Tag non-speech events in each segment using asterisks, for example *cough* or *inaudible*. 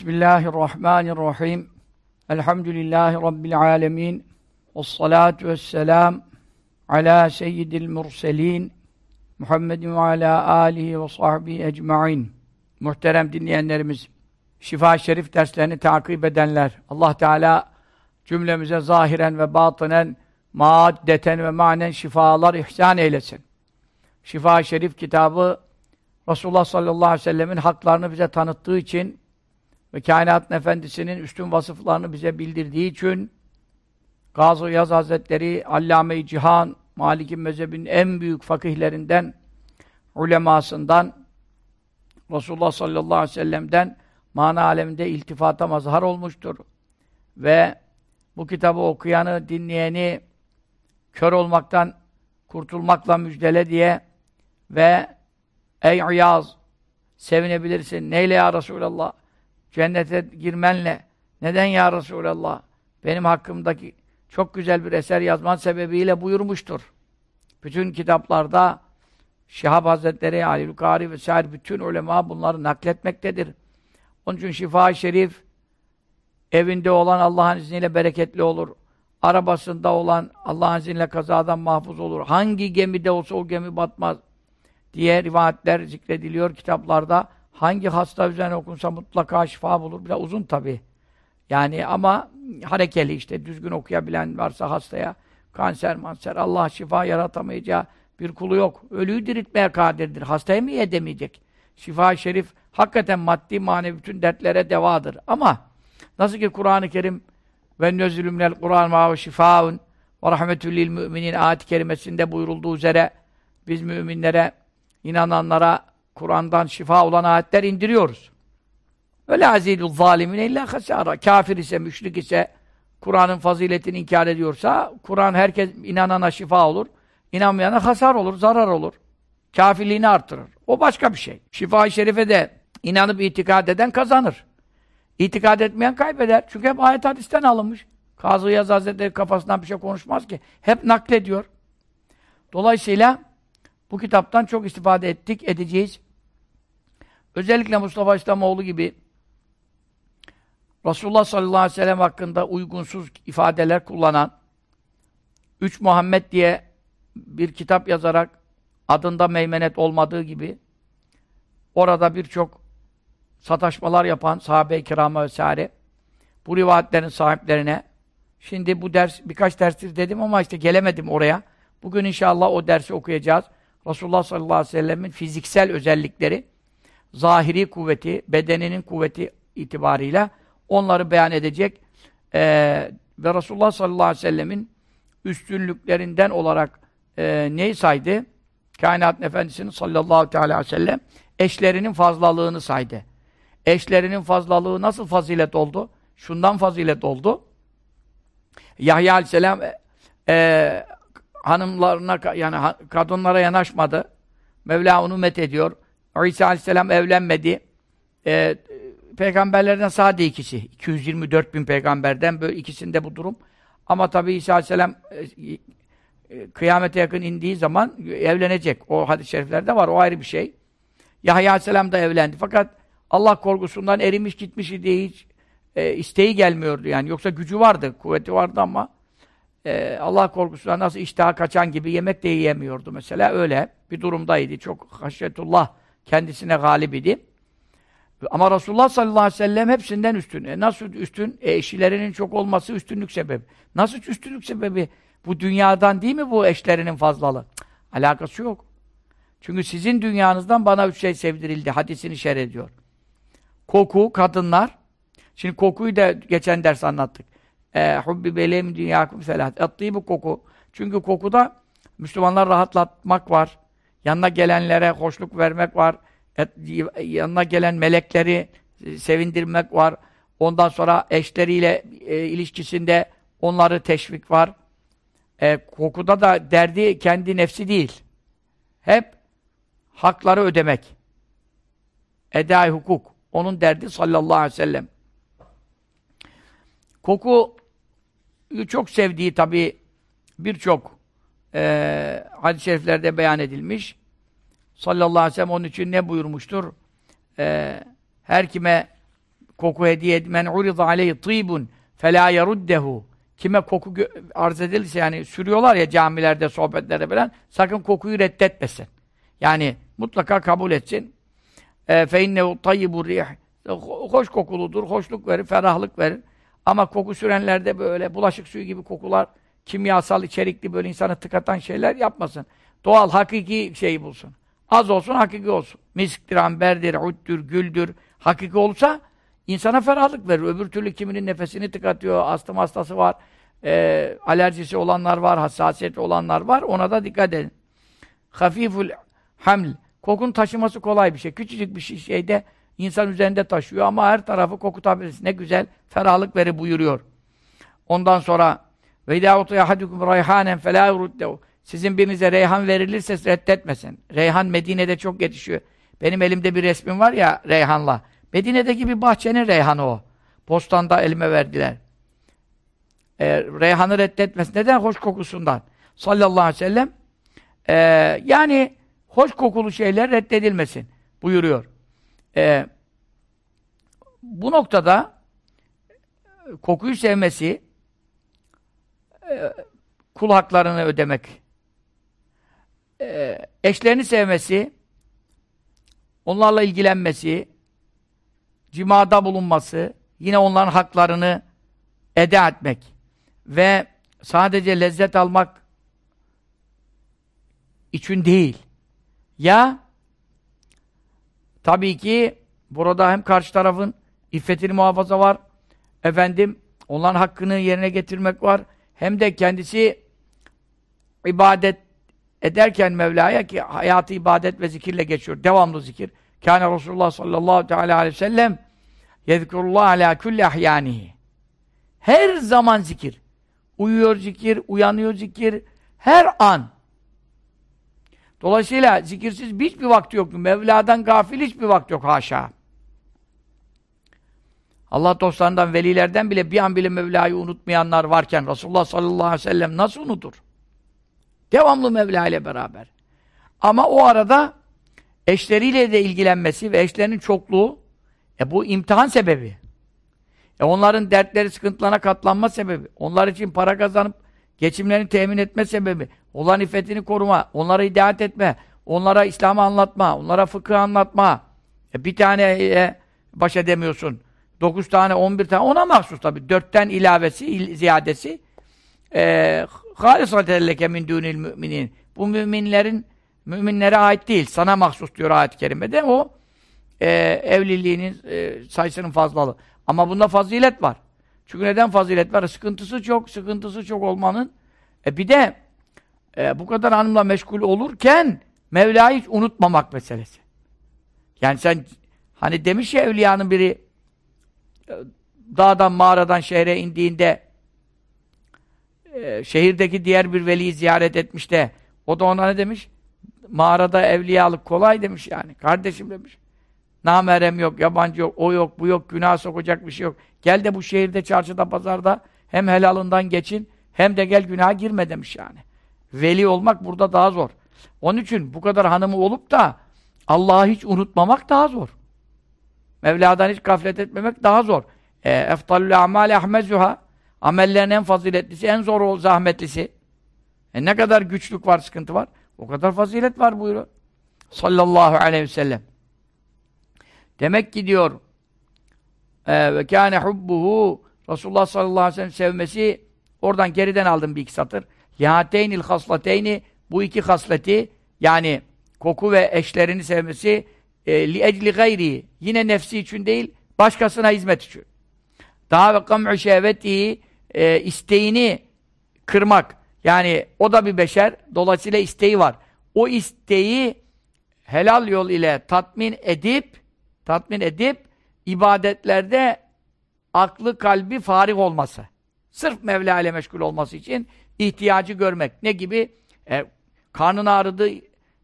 Bismillahirrahmanirrahim. Elhamdülillahi Rabbil alemin. Vessalatu vesselam ala seyyidil murselin. Muhammedin ve ala alihi ve sahbihi ecma'in. Muhterem dinleyenlerimiz, Şifa Şerif derslerini takip edenler, Allah Teala cümlemize zahiren ve batınen, maddeten ve manen şifalar ihsan eylesin. Şifa Şerif kitabı Resulullah sallallahu aleyhi ve sellemin haklarını bize tanıttığı için ve kainatın efendisinin üstün vasıflarını bize bildirdiği için Gazı Yaz Hazretleri Allame-i Cihan Malik'in mezhebinin en büyük fakihlerinden ulemasından Resulullah sallallahu aleyhi ve sellem'den mana aleminde iltifata mazhar olmuştur. Ve bu kitabı okuyanı, dinleyeni kör olmaktan kurtulmakla müjdele diye ve ey İyaz sevinebilirsin. Neyle ya Resulallah? Cennete girmenle. Neden ya Resulallah? Benim hakkımdaki çok güzel bir eser yazman sebebiyle buyurmuştur. Bütün kitaplarda Şihab Hazretleri, Ali Kari vesaire bütün ulema bunları nakletmektedir. Onun için şifa Şerif evinde olan Allah'ın izniyle bereketli olur. Arabasında olan Allah'ın izniyle kazadan mahfuz olur. Hangi gemide olsa o gemi batmaz diye rivayetler zikrediliyor kitaplarda. Hangi hasta üzerine okunsa mutlaka şifa bulur. Biraz uzun tabi. Yani ama harekeli işte düzgün okuyabilen varsa hastaya kanser manser Allah şifa yaratamayacağı bir kulu yok. Ölüyü diriltmeye kadirdir. Hastaya mı edemeyecek? Şifa-i Şerif hakikaten maddi manevi bütün dertlere devadır. Ama nasıl ki Kur'an-ı Kerim ve nözülümnel Kur'an ve şifaun ve rahmetüllil müminin ayet-i kerimesinde buyurulduğu üzere biz müminlere, inananlara Kur'an'dan şifa olan ayetler indiriyoruz. Öyle azidul zalimine illa hasara. Kafir ise, müşrik ise, Kur'an'ın faziletini inkar ediyorsa, Kur'an herkes inanana şifa olur. İnanmayana hasar olur, zarar olur. Kafirliğini artırır. O başka bir şey. Şifa-i Şerife de inanıp itikad eden kazanır. İtikad etmeyen kaybeder. Çünkü hep ayet hadisten alınmış. Kazı Yaz Hazretleri kafasından bir şey konuşmaz ki. Hep naklediyor. Dolayısıyla bu kitaptan çok istifade ettik, edeceğiz. Özellikle Mustafa İslamoğlu gibi Resulullah sallallahu aleyhi ve sellem hakkında uygunsuz ifadeler kullanan Üç Muhammed diye bir kitap yazarak adında meymenet olmadığı gibi orada birçok sataşmalar yapan sahabe-i kirama vesaire bu rivayetlerin sahiplerine şimdi bu ders birkaç derstir dedim ama işte gelemedim oraya. Bugün inşallah o dersi okuyacağız. Resulullah sallallahu aleyhi ve sellemin fiziksel özellikleri, zahiri kuvveti, bedeninin kuvveti itibarıyla onları beyan edecek ee, ve Resulullah sallallahu aleyhi ve sellemin üstünlüklerinden olarak e, neyi saydı? Kainatın Efendisi'nin sallallahu aleyhi ve sellem eşlerinin fazlalığını saydı. Eşlerinin fazlalığı nasıl fazilet oldu? Şundan fazilet oldu. Yahya aleyhisselam e, e, hanımlarına yani kadınlara yanaşmadı. Mevla onu met ediyor. İsa aleyhisselam evlenmedi. E, peygamberlerden sadece ikisi. 224 bin peygamberden böyle ikisinde bu durum. Ama tabi İsa aleyhisselam e, e, kıyamete yakın indiği zaman evlenecek. O hadis-i şeriflerde var. O ayrı bir şey. Yahya aleyhisselam da evlendi. Fakat Allah korkusundan erimiş gitmiş diye hiç e, isteği gelmiyordu yani. Yoksa gücü vardı, kuvveti vardı ama e, Allah korkusundan nasıl iştaha kaçan gibi yemek de yiyemiyordu mesela. Öyle bir durumdaydı. Çok haşyetullah kendisine galip idi. Ama Resulullah sallallahu aleyhi ve sellem hepsinden üstün. E nasıl üstün? E eşilerinin çok olması üstünlük sebebi. Nasıl üstünlük sebebi? Bu dünyadan değil mi bu eşlerinin fazlalığı? Cık, alakası yok. Çünkü sizin dünyanızdan bana üç şey sevdirildi. Hadisini şer ediyor. Koku, kadınlar. Şimdi kokuyu da geçen ders anlattık. E, hubbi belem dünyakum selat. Attığı bu koku. Çünkü kokuda Müslümanlar rahatlatmak var. Yanına gelenlere hoşluk vermek var. Et, yanına gelen melekleri e, sevindirmek var. Ondan sonra eşleriyle e, ilişkisinde onları teşvik var. E, kokuda da derdi kendi nefsi değil. Hep hakları ödemek. Edai hukuk. Onun derdi sallallahu aleyhi ve sellem. Koku çok sevdiği tabi birçok e, hadis-i şeriflerde beyan edilmiş. Sallallahu aleyhi ve sellem onun için ne buyurmuştur? E, her kime koku hediye etmen urida aleyhi tîbun felâ yeruddehu kime koku arz edilirse yani sürüyorlar ya camilerde, sohbetlerde falan sakın kokuyu reddetmesin. Yani mutlaka kabul etsin. E, fe innehu tayyibur rih hoş kokuludur, hoşluk verir, ferahlık verir. Ama koku sürenlerde böyle bulaşık suyu gibi kokular, kimyasal içerikli böyle insanı tıkatan şeyler yapmasın. Doğal, hakiki şeyi bulsun. Az olsun, hakiki olsun. Misktir, amberdir, uddür, güldür. Hakiki olsa insana ferahlık verir. Öbür türlü kiminin nefesini tıkatıyor, astım hastası var, e, alerjisi olanlar var, hassasiyeti olanlar var. Ona da dikkat edin. Hafiful haml. Kokun taşıması kolay bir şey. Küçücük bir şey, şeyde insan üzerinde taşıyor ama her tarafı kokutabilirsin. Ne güzel ferahlık veri buyuruyor. Ondan sonra ve idâ utuya hadukum rayhanen felâ yuruddehu sizin birinize reyhan verilirse reddetmesin. Reyhan Medine'de çok yetişiyor. Benim elimde bir resmim var ya reyhanla. Medine'deki bir bahçenin reyhanı o. Bostanda elime verdiler. Ee, reyhanı reddetmesin. Neden? Hoş kokusundan. Sallallahu aleyhi ve sellem. Ee, yani hoş kokulu şeyler reddedilmesin buyuruyor. Ee, bu noktada kokuyu sevmesi e, kul haklarını ödemek e, eşlerini sevmesi, onlarla ilgilenmesi, cimada bulunması, yine onların haklarını eda etmek ve sadece lezzet almak için değil. Ya tabii ki burada hem karşı tarafın iffetini muhafaza var, efendim onların hakkını yerine getirmek var, hem de kendisi ibadet ederken Mevla'ya ki hayatı ibadet ve zikirle geçiyor. Devamlı zikir. Kâne Resulullah sallallahu teala aleyhi ve sellem yezkurullah ala kulli ahyanihi. Her zaman zikir. Uyuyor zikir, uyanıyor zikir. Her an. Dolayısıyla zikirsiz hiçbir vakti yok. Mevla'dan gafil hiçbir vakti yok haşa. Allah dostlarından, velilerden bile bir an bile Mevla'yı unutmayanlar varken Resulullah sallallahu aleyhi ve sellem nasıl unutur? Devamlı Mevla ile beraber. Ama o arada eşleriyle de ilgilenmesi ve eşlerinin çokluğu e bu imtihan sebebi. E onların dertleri, sıkıntılarına katlanma sebebi. Onlar için para kazanıp geçimlerini temin etme sebebi. Onların iffetini koruma, onlara hidayet etme, onlara İslam'ı anlatma, onlara fıkıh anlatma. E bir tane e, baş edemiyorsun. Dokuz tane, on bir tane. Ona mahsus tabii. Dörtten ilavesi, ziyadesi. E, hâlisâten leke min dûnil müminin. Bu müminlerin müminlere ait değil. Sana mahsus diyor ayet-i kerimede. O e, evliliğinin e, sayısının fazlalığı. Ama bunda fazilet var. Çünkü neden fazilet var? Sıkıntısı çok, sıkıntısı çok olmanın. E bir de e, bu kadar hanımla meşgul olurken Mevla'yı hiç unutmamak meselesi. Yani sen hani demiş ya evliyanın biri dağdan mağaradan şehre indiğinde e, şehirdeki diğer bir veliyi ziyaret etmiş de o da ona ne demiş? Mağarada evliyalık kolay demiş yani. Kardeşim demiş. Namerem yok, yabancı yok, o yok, bu yok, günah sokacak bir şey yok. Gel de bu şehirde, çarşıda, pazarda hem helalından geçin hem de gel günaha girme demiş yani. Veli olmak burada daha zor. Onun için bu kadar hanımı olup da Allah'ı hiç unutmamak daha zor. Mevla'dan hiç gaflet etmemek daha zor. E, eftalül amale ahmezuha Amellerin en faziletlisi, en zor o zahmetlisi. E ne kadar güçlük var, sıkıntı var. O kadar fazilet var buyuruyor. Sallallahu aleyhi ve sellem. Demek ki diyor e, ve kâne hubbuhu Resulullah sallallahu aleyhi ve sellem sevmesi oradan geriden aldım bir iki satır. Lihateynil haslateyni bu iki hasleti yani koku ve eşlerini sevmesi li ecli gayri yine nefsi için değil başkasına hizmet için. Daha ve kam'u şehveti e, isteğini kırmak. Yani o da bir beşer. Dolayısıyla isteği var. O isteği helal yol ile tatmin edip tatmin edip ibadetlerde aklı kalbi farik olması. Sırf Mevla ile meşgul olması için ihtiyacı görmek. Ne gibi? E, karnın ağrıdı,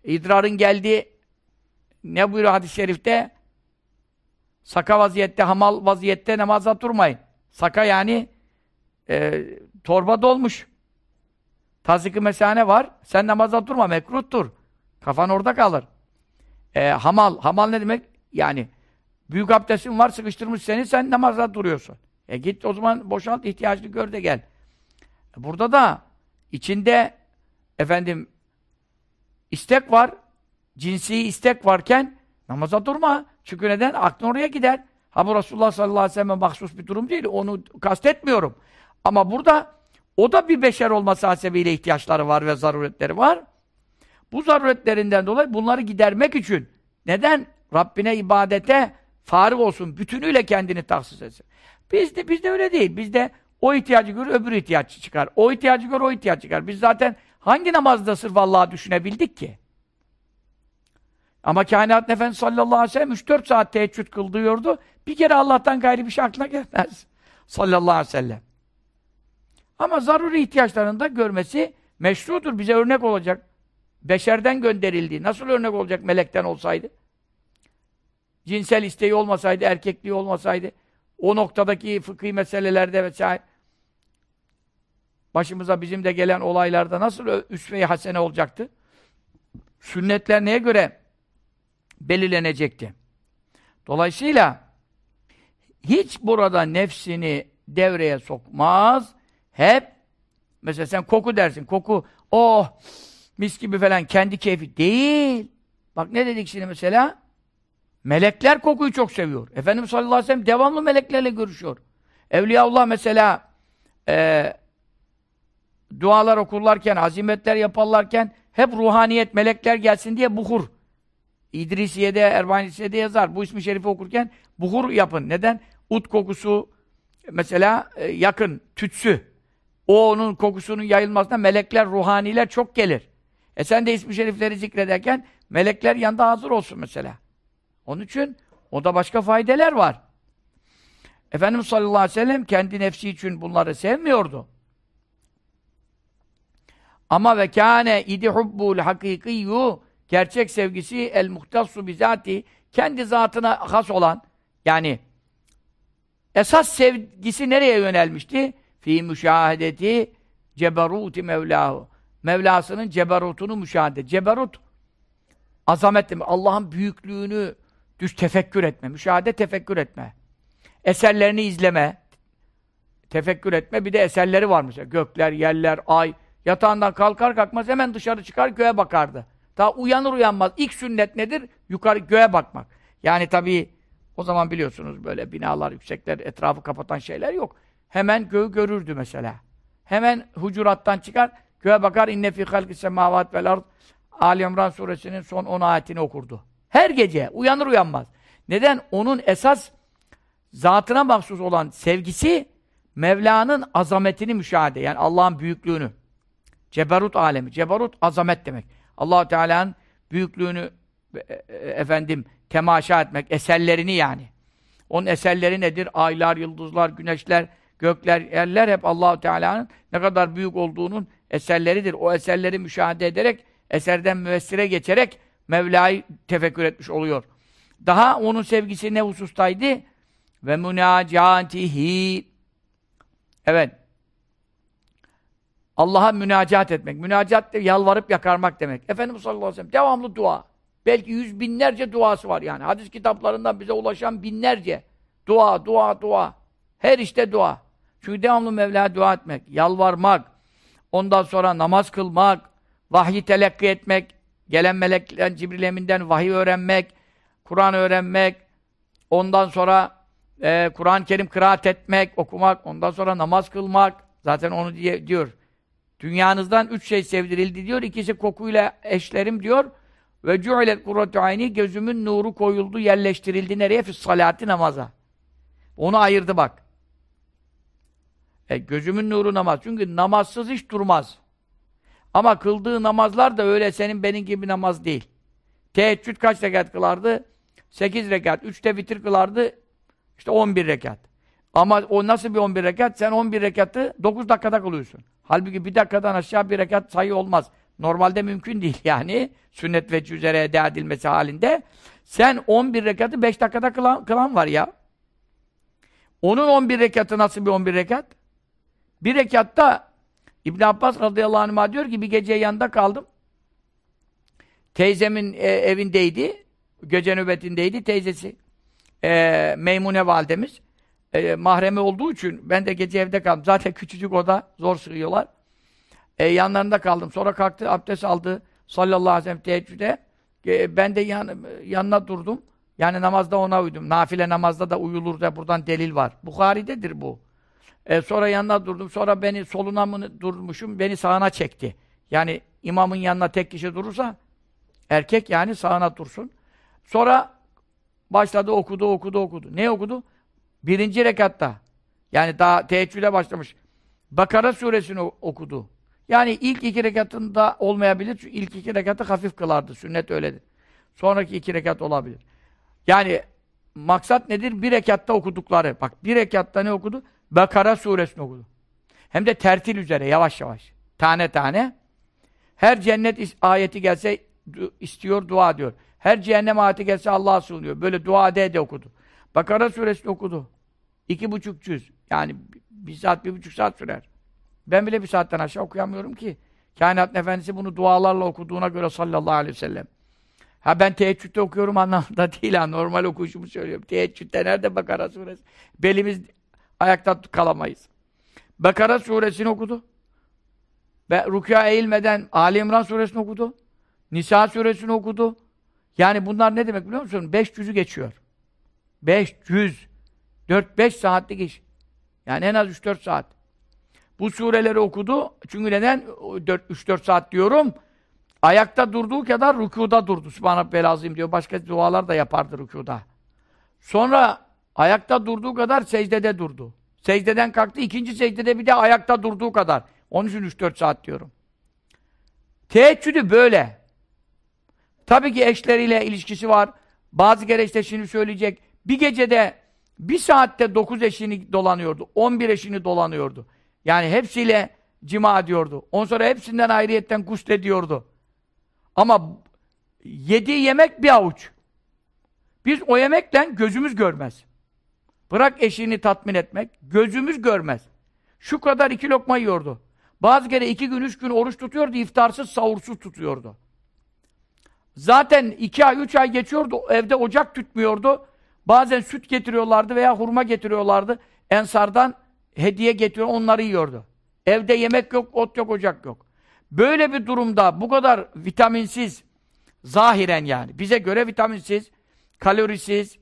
idrarın geldi. Ne buyuruyor hadis-i şerifte? Saka vaziyette, hamal vaziyette namaza durmayın. Saka yani e, torba dolmuş. Tazik-i mesane var. Sen namaza durma, mekruhtur. Kafan orada kalır. E, hamal, hamal ne demek? Yani Büyük abdestin var, sıkıştırmış seni, sen namazda duruyorsun. E git o zaman boşalt, ihtiyacını gör de gel. Burada da içinde efendim istek var, cinsi istek varken namaza durma. Çünkü neden? Aklın oraya gider. Ha bu Resulullah sallallahu aleyhi ve sellem'e mahsus bir durum değil. Onu kastetmiyorum. Ama burada o da bir beşer olması hasebiyle ihtiyaçları var ve zaruretleri var. Bu zaruretlerinden dolayı bunları gidermek için neden? Rabbine ibadete farık olsun, bütünüyle kendini tahsis etsin. Bizde, bizde öyle değil. Bizde o ihtiyacı görür, öbür ihtiyaç çıkar. O ihtiyacı görür, o ihtiyaç çıkar. Biz zaten hangi namazda sırf Allah'ı düşünebildik ki? Ama kainat Efendisi sallallahu aleyhi ve sellem 3-4 saat teheccüd kıldırıyordu. Bir kere Allah'tan gayri bir şey aklına gelmez. *laughs* Sallallahu aleyhi ve sellem. Ama zaruri ihtiyaçlarını da görmesi meşrudur. Bize örnek olacak. Beşerden gönderildiği. Nasıl örnek olacak melekten olsaydı? Cinsel isteği olmasaydı, erkekliği olmasaydı, o noktadaki fıkhi meselelerde vesaire başımıza bizim de gelen olaylarda nasıl üsve-i hasene olacaktı? Sünnetler neye göre belirlenecekti? Dolayısıyla hiç burada nefsini devreye sokmaz. Hep mesela sen koku dersin. Koku oh mis gibi falan kendi keyfi değil. Bak ne dedik şimdi mesela? Melekler kokuyu çok seviyor. Efendimiz sallallahu aleyhi ve sellem devamlı meleklerle görüşüyor. Evliyaullah mesela e, dualar okurlarken, azimetler yaparlarken hep ruhaniyet, melekler gelsin diye buhur. İdrisiye'de, Erbanisiye'de yazar. Bu ismi şerifi okurken buhur yapın. Neden? Ut kokusu mesela e, yakın, tütsü. O onun kokusunun yayılmasına melekler, ruhaniler çok gelir. E sen de ismi şerifleri zikrederken melekler yanında hazır olsun mesela. Onun için o da başka faydeler var. Efendimiz sallallahu aleyhi ve sellem kendi nefsi için bunları sevmiyordu. Ama ve kâne idi hubbul hakikiyyu gerçek sevgisi el muhtassu bizati kendi zatına has olan yani esas sevgisi nereye yönelmişti? Fi müşahedeti ceberuti mevlahu. Mevlasının ceberutunu müşahede. Ceberut azamet Allah'ın büyüklüğünü düş tefekkür etme. Müşahede tefekkür etme. Eserlerini izleme. Tefekkür etme. Bir de eserleri var mesela. Gökler, yerler, ay. Yatağından kalkar kalkmaz hemen dışarı çıkar göğe bakardı. Daha uyanır uyanmaz. İlk sünnet nedir? Yukarı göğe bakmak. Yani tabii o zaman biliyorsunuz böyle binalar, yüksekler, etrafı kapatan şeyler yok. Hemen göğü görürdü mesela. Hemen hucurattan çıkar, göğe bakar. İnne fî halkı semâvât vel ard. Ali İmran suresinin son 10 ayetini okurdu. Her gece uyanır uyanmaz. Neden? Onun esas zatına mahsus olan sevgisi Mevla'nın azametini müşahede. Yani Allah'ın büyüklüğünü. Ceberut alemi. Ceberut azamet demek. Allah Teala'nın büyüklüğünü e, e, efendim temaşa etmek. Eserlerini yani. Onun eserleri nedir? Aylar, yıldızlar, güneşler, gökler, yerler hep allah Teala'nın ne kadar büyük olduğunun eserleridir. O eserleri müşahede ederek, eserden müessire geçerek Mevla'yı tefekkür etmiş oluyor. Daha onun sevgisi ne husustaydı? Ve münacatihi Evet. Allah'a münacat etmek. Münacat de yalvarıp yakarmak demek. Efendimiz sallallahu aleyhi ve sellem devamlı dua. Belki yüz binlerce duası var yani. Hadis kitaplarından bize ulaşan binlerce. Dua, dua, dua. Her işte dua. Çünkü devamlı Mevla'ya dua etmek, yalvarmak, ondan sonra namaz kılmak, vahyi telakki etmek, gelen melekten, Cibril Emin'den vahiy öğrenmek, Kur'an öğrenmek, ondan sonra e, Kur'an-ı Kerim kıraat etmek, okumak, ondan sonra namaz kılmak, zaten onu diye, diyor. Dünyanızdan üç şey sevdirildi diyor, ikisi kokuyla eşlerim diyor. Ve cu'ilet kurratu ayni gözümün nuru koyuldu, yerleştirildi nereye? Fis salati namaza. Onu ayırdı bak. E, gözümün nuru namaz. Çünkü namazsız hiç durmaz. Ama kıldığı namazlar da öyle senin benim gibi namaz değil. Teheccüd kaç rekat kılardı? 8 rekat. Üçte vitir kılardı. İşte 11 rekat. Ama o nasıl bir 11 rekat? Sen 11 rekatı 9 dakikada kılıyorsun. Halbuki bir dakikadan aşağı bir rekat sayı olmaz. Normalde mümkün değil *laughs* yani. Sünnet ve üzere eda edilmesi halinde. Sen 11 rekatı 5 dakikada kılan, kılan var ya. Onun 11 rekatı nasıl bir 11 rekat? Bir rekatta İbn Abbas radıyallahu anh'a diyor ki bir gece yanında kaldım. Teyzemin e, evindeydi. Gece nöbetindeydi teyzesi. e, Meymune validemiz e, mahremi olduğu için ben de gece evde kaldım. Zaten küçücük oda zor sığıyorlar. E, yanlarında kaldım. Sonra kalktı abdest aldı sallallahu aleyhi ve sellem teheccüde. E, ben de yan, yanına durdum. Yani namazda ona uydum. Nafile namazda da uyulur da buradan delil var. Bukhari'dedir bu. E, sonra yanına durdum. Sonra beni soluna mı durmuşum? Beni sağına çekti. Yani imamın yanına tek kişi durursa erkek yani sağına dursun. Sonra başladı okudu okudu okudu. Ne okudu? Birinci rekatta. Yani daha teheccüde başlamış. Bakara suresini okudu. Yani ilk iki rekatında olmayabilir. Çünkü ilk iki rekatı hafif kılardı. Sünnet öyledir. Sonraki iki rekat olabilir. Yani maksat nedir? Bir rekatta okudukları. Bak bir rekatta ne okudu? Bakara suresini okudu. Hem de tertil üzere yavaş yavaş. Tane tane. Her cennet ayeti gelse istiyor, dua diyor. Her cehennem ayeti gelse Allah'a sığınıyor. Böyle dua ede de okudu. Bakara suresini okudu. İki buçuk cüz. Yani bir saat, bir buçuk saat sürer. Ben bile bir saatten aşağı okuyamıyorum ki. Kainat Efendisi bunu dualarla okuduğuna göre sallallahu aleyhi ve sellem. Ha ben teheccüde okuyorum anlamında *laughs* değil ha. Normal okuyuşumu söylüyorum. Teheccüde nerede Bakara suresi? Belimiz ayakta kalamayız. Bakara suresini okudu. Ve rükûa eğilmeden Ali İmran suresini okudu. Nisa suresini okudu. Yani bunlar ne demek biliyor musun? 500'ü geçiyor. 500. 4-5 saatlik iş. Yani en az 3-4 saat. Bu sureleri okudu. Çünkü neden 3-4 saat diyorum? Ayakta durduğu kadar rükuda durdu. Sübhanallah belazim diyor. Başka dualar da yapardı rükuda. Sonra ayakta durduğu kadar secdede durdu. Secdeden kalktı. ikinci secdede bir de ayakta durduğu kadar. Onun için 3-4 saat diyorum. Teheccüdü böyle. Tabii ki eşleriyle ilişkisi var. Bazı kere işte şimdi söyleyecek. Bir gecede bir saatte dokuz eşini dolanıyordu. On bir eşini dolanıyordu. Yani hepsiyle cima ediyordu. Ondan sonra hepsinden ayrıyetten ediyordu. Ama yediği yemek bir avuç. Biz o yemekle gözümüz görmez. Bırak eşini tatmin etmek, gözümüz görmez. Şu kadar iki lokma yiyordu. Bazı kere iki gün, üç gün oruç tutuyordu, iftarsız, sahursuz tutuyordu. Zaten iki ay, üç ay geçiyordu, evde ocak tutmuyordu. Bazen süt getiriyorlardı veya hurma getiriyorlardı. Ensardan hediye getiriyor, onları yiyordu. Evde yemek yok, ot yok, ocak yok. Böyle bir durumda bu kadar vitaminsiz, zahiren yani, bize göre vitaminsiz, kalorisiz,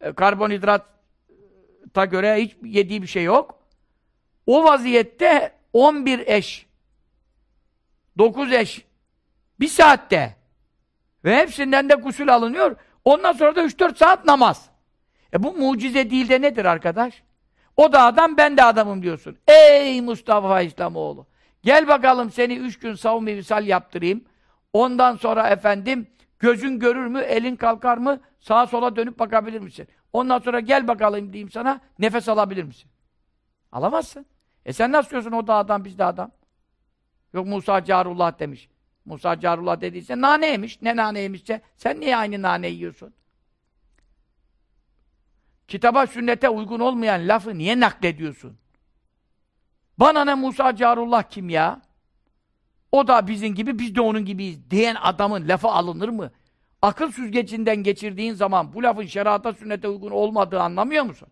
e, karbonhidrata göre hiç yediği bir şey yok. O vaziyette 11 eş, 9 eş, bir saatte ve hepsinden de gusül alınıyor. Ondan sonra da 3-4 saat namaz. E bu mucize değil de nedir arkadaş? O da adam, ben de adamım diyorsun. Ey Mustafa İslamoğlu! Gel bakalım seni üç gün savunma visal yaptırayım. Ondan sonra efendim gözün görür mü, elin kalkar mı, sağa sola dönüp bakabilir misin? Ondan sonra gel bakalım diyeyim sana, nefes alabilir misin? Alamazsın. E sen nasıl diyorsun o da adam, biz de adam? Yok Musa Carullah demiş. Musa Carullah dediyse nane yemiş. Ne nane yemişse sen niye aynı nane yiyorsun? Kitaba, sünnete uygun olmayan lafı niye naklediyorsun? Bana ne Musa Carullah kim ya? O da bizim gibi, biz de onun gibiyiz diyen adamın lafı alınır mı? Akıl süzgecinden geçirdiğin zaman bu lafın şerata sünnete uygun olmadığı anlamıyor musun?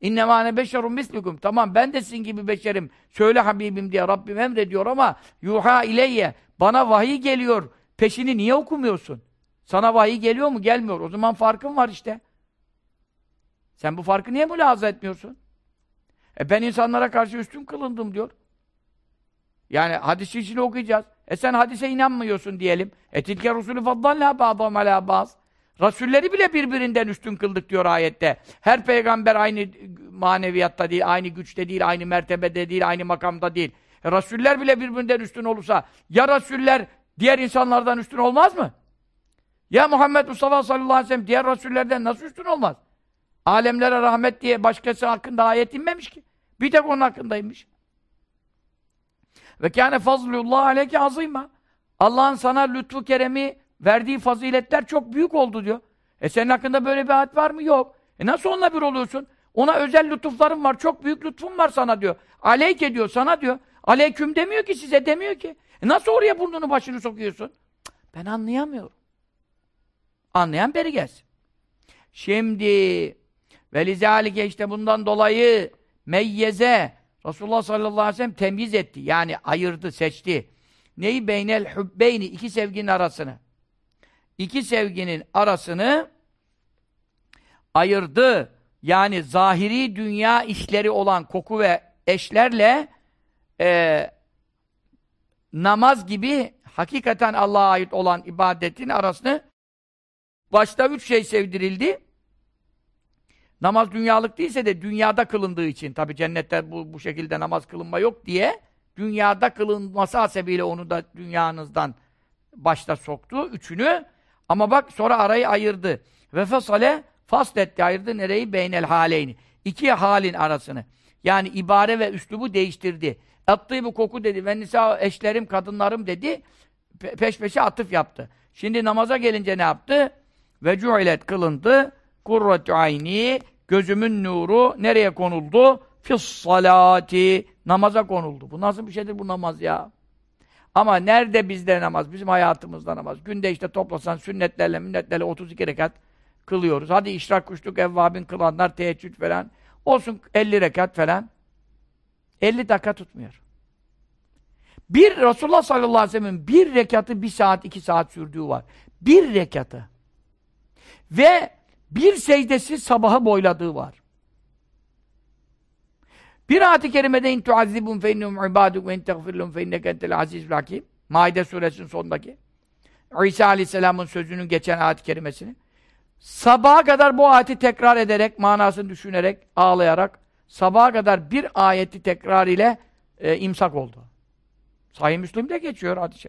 İnnemâ ne beşerun mislukum. Tamam ben de sizin gibi beşerim. Söyle Habibim diye Rabbim emrediyor ama yuha ileyye. Bana vahiy geliyor. Peşini niye okumuyorsun? Sana vahiy geliyor mu? Gelmiyor. O zaman farkın var işte. Sen bu farkı niye mülahaza etmiyorsun? E ben insanlara karşı üstün kılındım diyor. Yani hadisi için okuyacağız. E sen hadise inanmıyorsun diyelim. E tilke rusulü faddallâ ba'dâm alâ ba'z. Rasulleri bile birbirinden üstün kıldık diyor ayette. Her peygamber aynı maneviyatta değil, aynı güçte değil, aynı mertebede değil, aynı makamda değil. E, Rasuller bile birbirinden üstün olursa ya Rasuller diğer insanlardan üstün olmaz mı? Ya Muhammed Mustafa sallallahu aleyhi ve sellem diğer Rasullerden nasıl üstün olmaz? Alemlere rahmet diye başkası hakkında ayet inmemiş ki. Bir tek onun hakkındaymış. Ve kâne fazlullah aleyke azîmâ. Allah'ın sana lütfu keremi verdiği faziletler çok büyük oldu diyor. E senin hakkında böyle bir ayet var mı? Yok. E nasıl onunla bir oluyorsun? Ona özel lütuflarım var, çok büyük lütfum var sana diyor. Aleyke diyor, sana diyor. Aleyküm demiyor ki, size demiyor ki. E nasıl oraya burnunu başını sokuyorsun? ben anlayamıyorum. Anlayan beri gelsin. Şimdi ve lizalike işte bundan dolayı meyyeze Resulullah sallallahu aleyhi ve sellem temyiz etti. Yani ayırdı, seçti. Neyi? Beynel hubbeyni. iki sevginin arasını. İki sevginin arasını ayırdı. Yani zahiri dünya işleri olan koku ve eşlerle e, namaz gibi hakikaten Allah'a ait olan ibadetin arasını başta üç şey sevdirildi. Namaz dünyalık değilse de dünyada kılındığı için tabi cennette bu, bu şekilde namaz kılınma yok diye dünyada kılınması hasebiyle onu da dünyanızdan başta soktu. Üçünü ama bak sonra arayı ayırdı. Ve fesale fasletti ayırdı nereyi? Beynel haleyni. İki halin arasını. Yani ibare ve üslubu değiştirdi. Attığı bu koku dedi. Ve nisa eşlerim, kadınlarım dedi. Pe peş peşe atıf yaptı. Şimdi namaza gelince ne yaptı? Ve cu'ilet kılındı. Kurratu ayni gözümün nuru nereye konuldu? Fis salati namaza konuldu. Bu nasıl bir şeydir bu namaz ya? Ama nerede bizde namaz? Bizim hayatımızda namaz. Günde işte toplasan sünnetlerle, minnetlerle 32 rekat kılıyoruz. Hadi işrak kuşluk evvabin kılanlar, teheccüd falan. Olsun 50 rekat falan. 50 dakika tutmuyor. Bir Resulullah sallallahu aleyhi ve sellem'in bir rekatı bir saat, iki saat sürdüğü var. Bir rekatı. Ve bir secdesi sabahı boyladığı var. Bir ayet-i kerimede in tuazzibun fe innehum ibaduk ve in teğfirlum fe inneke. Maide suresinin sonundaki. İsa aleyhisselamın sözünün geçen ayet-i kerimesini. Sabaha kadar bu ayeti tekrar ederek, manasını düşünerek, ağlayarak, sabaha kadar bir ayeti tekrar ile e, imsak oldu. Sahih Müslim'de geçiyor hadis-i.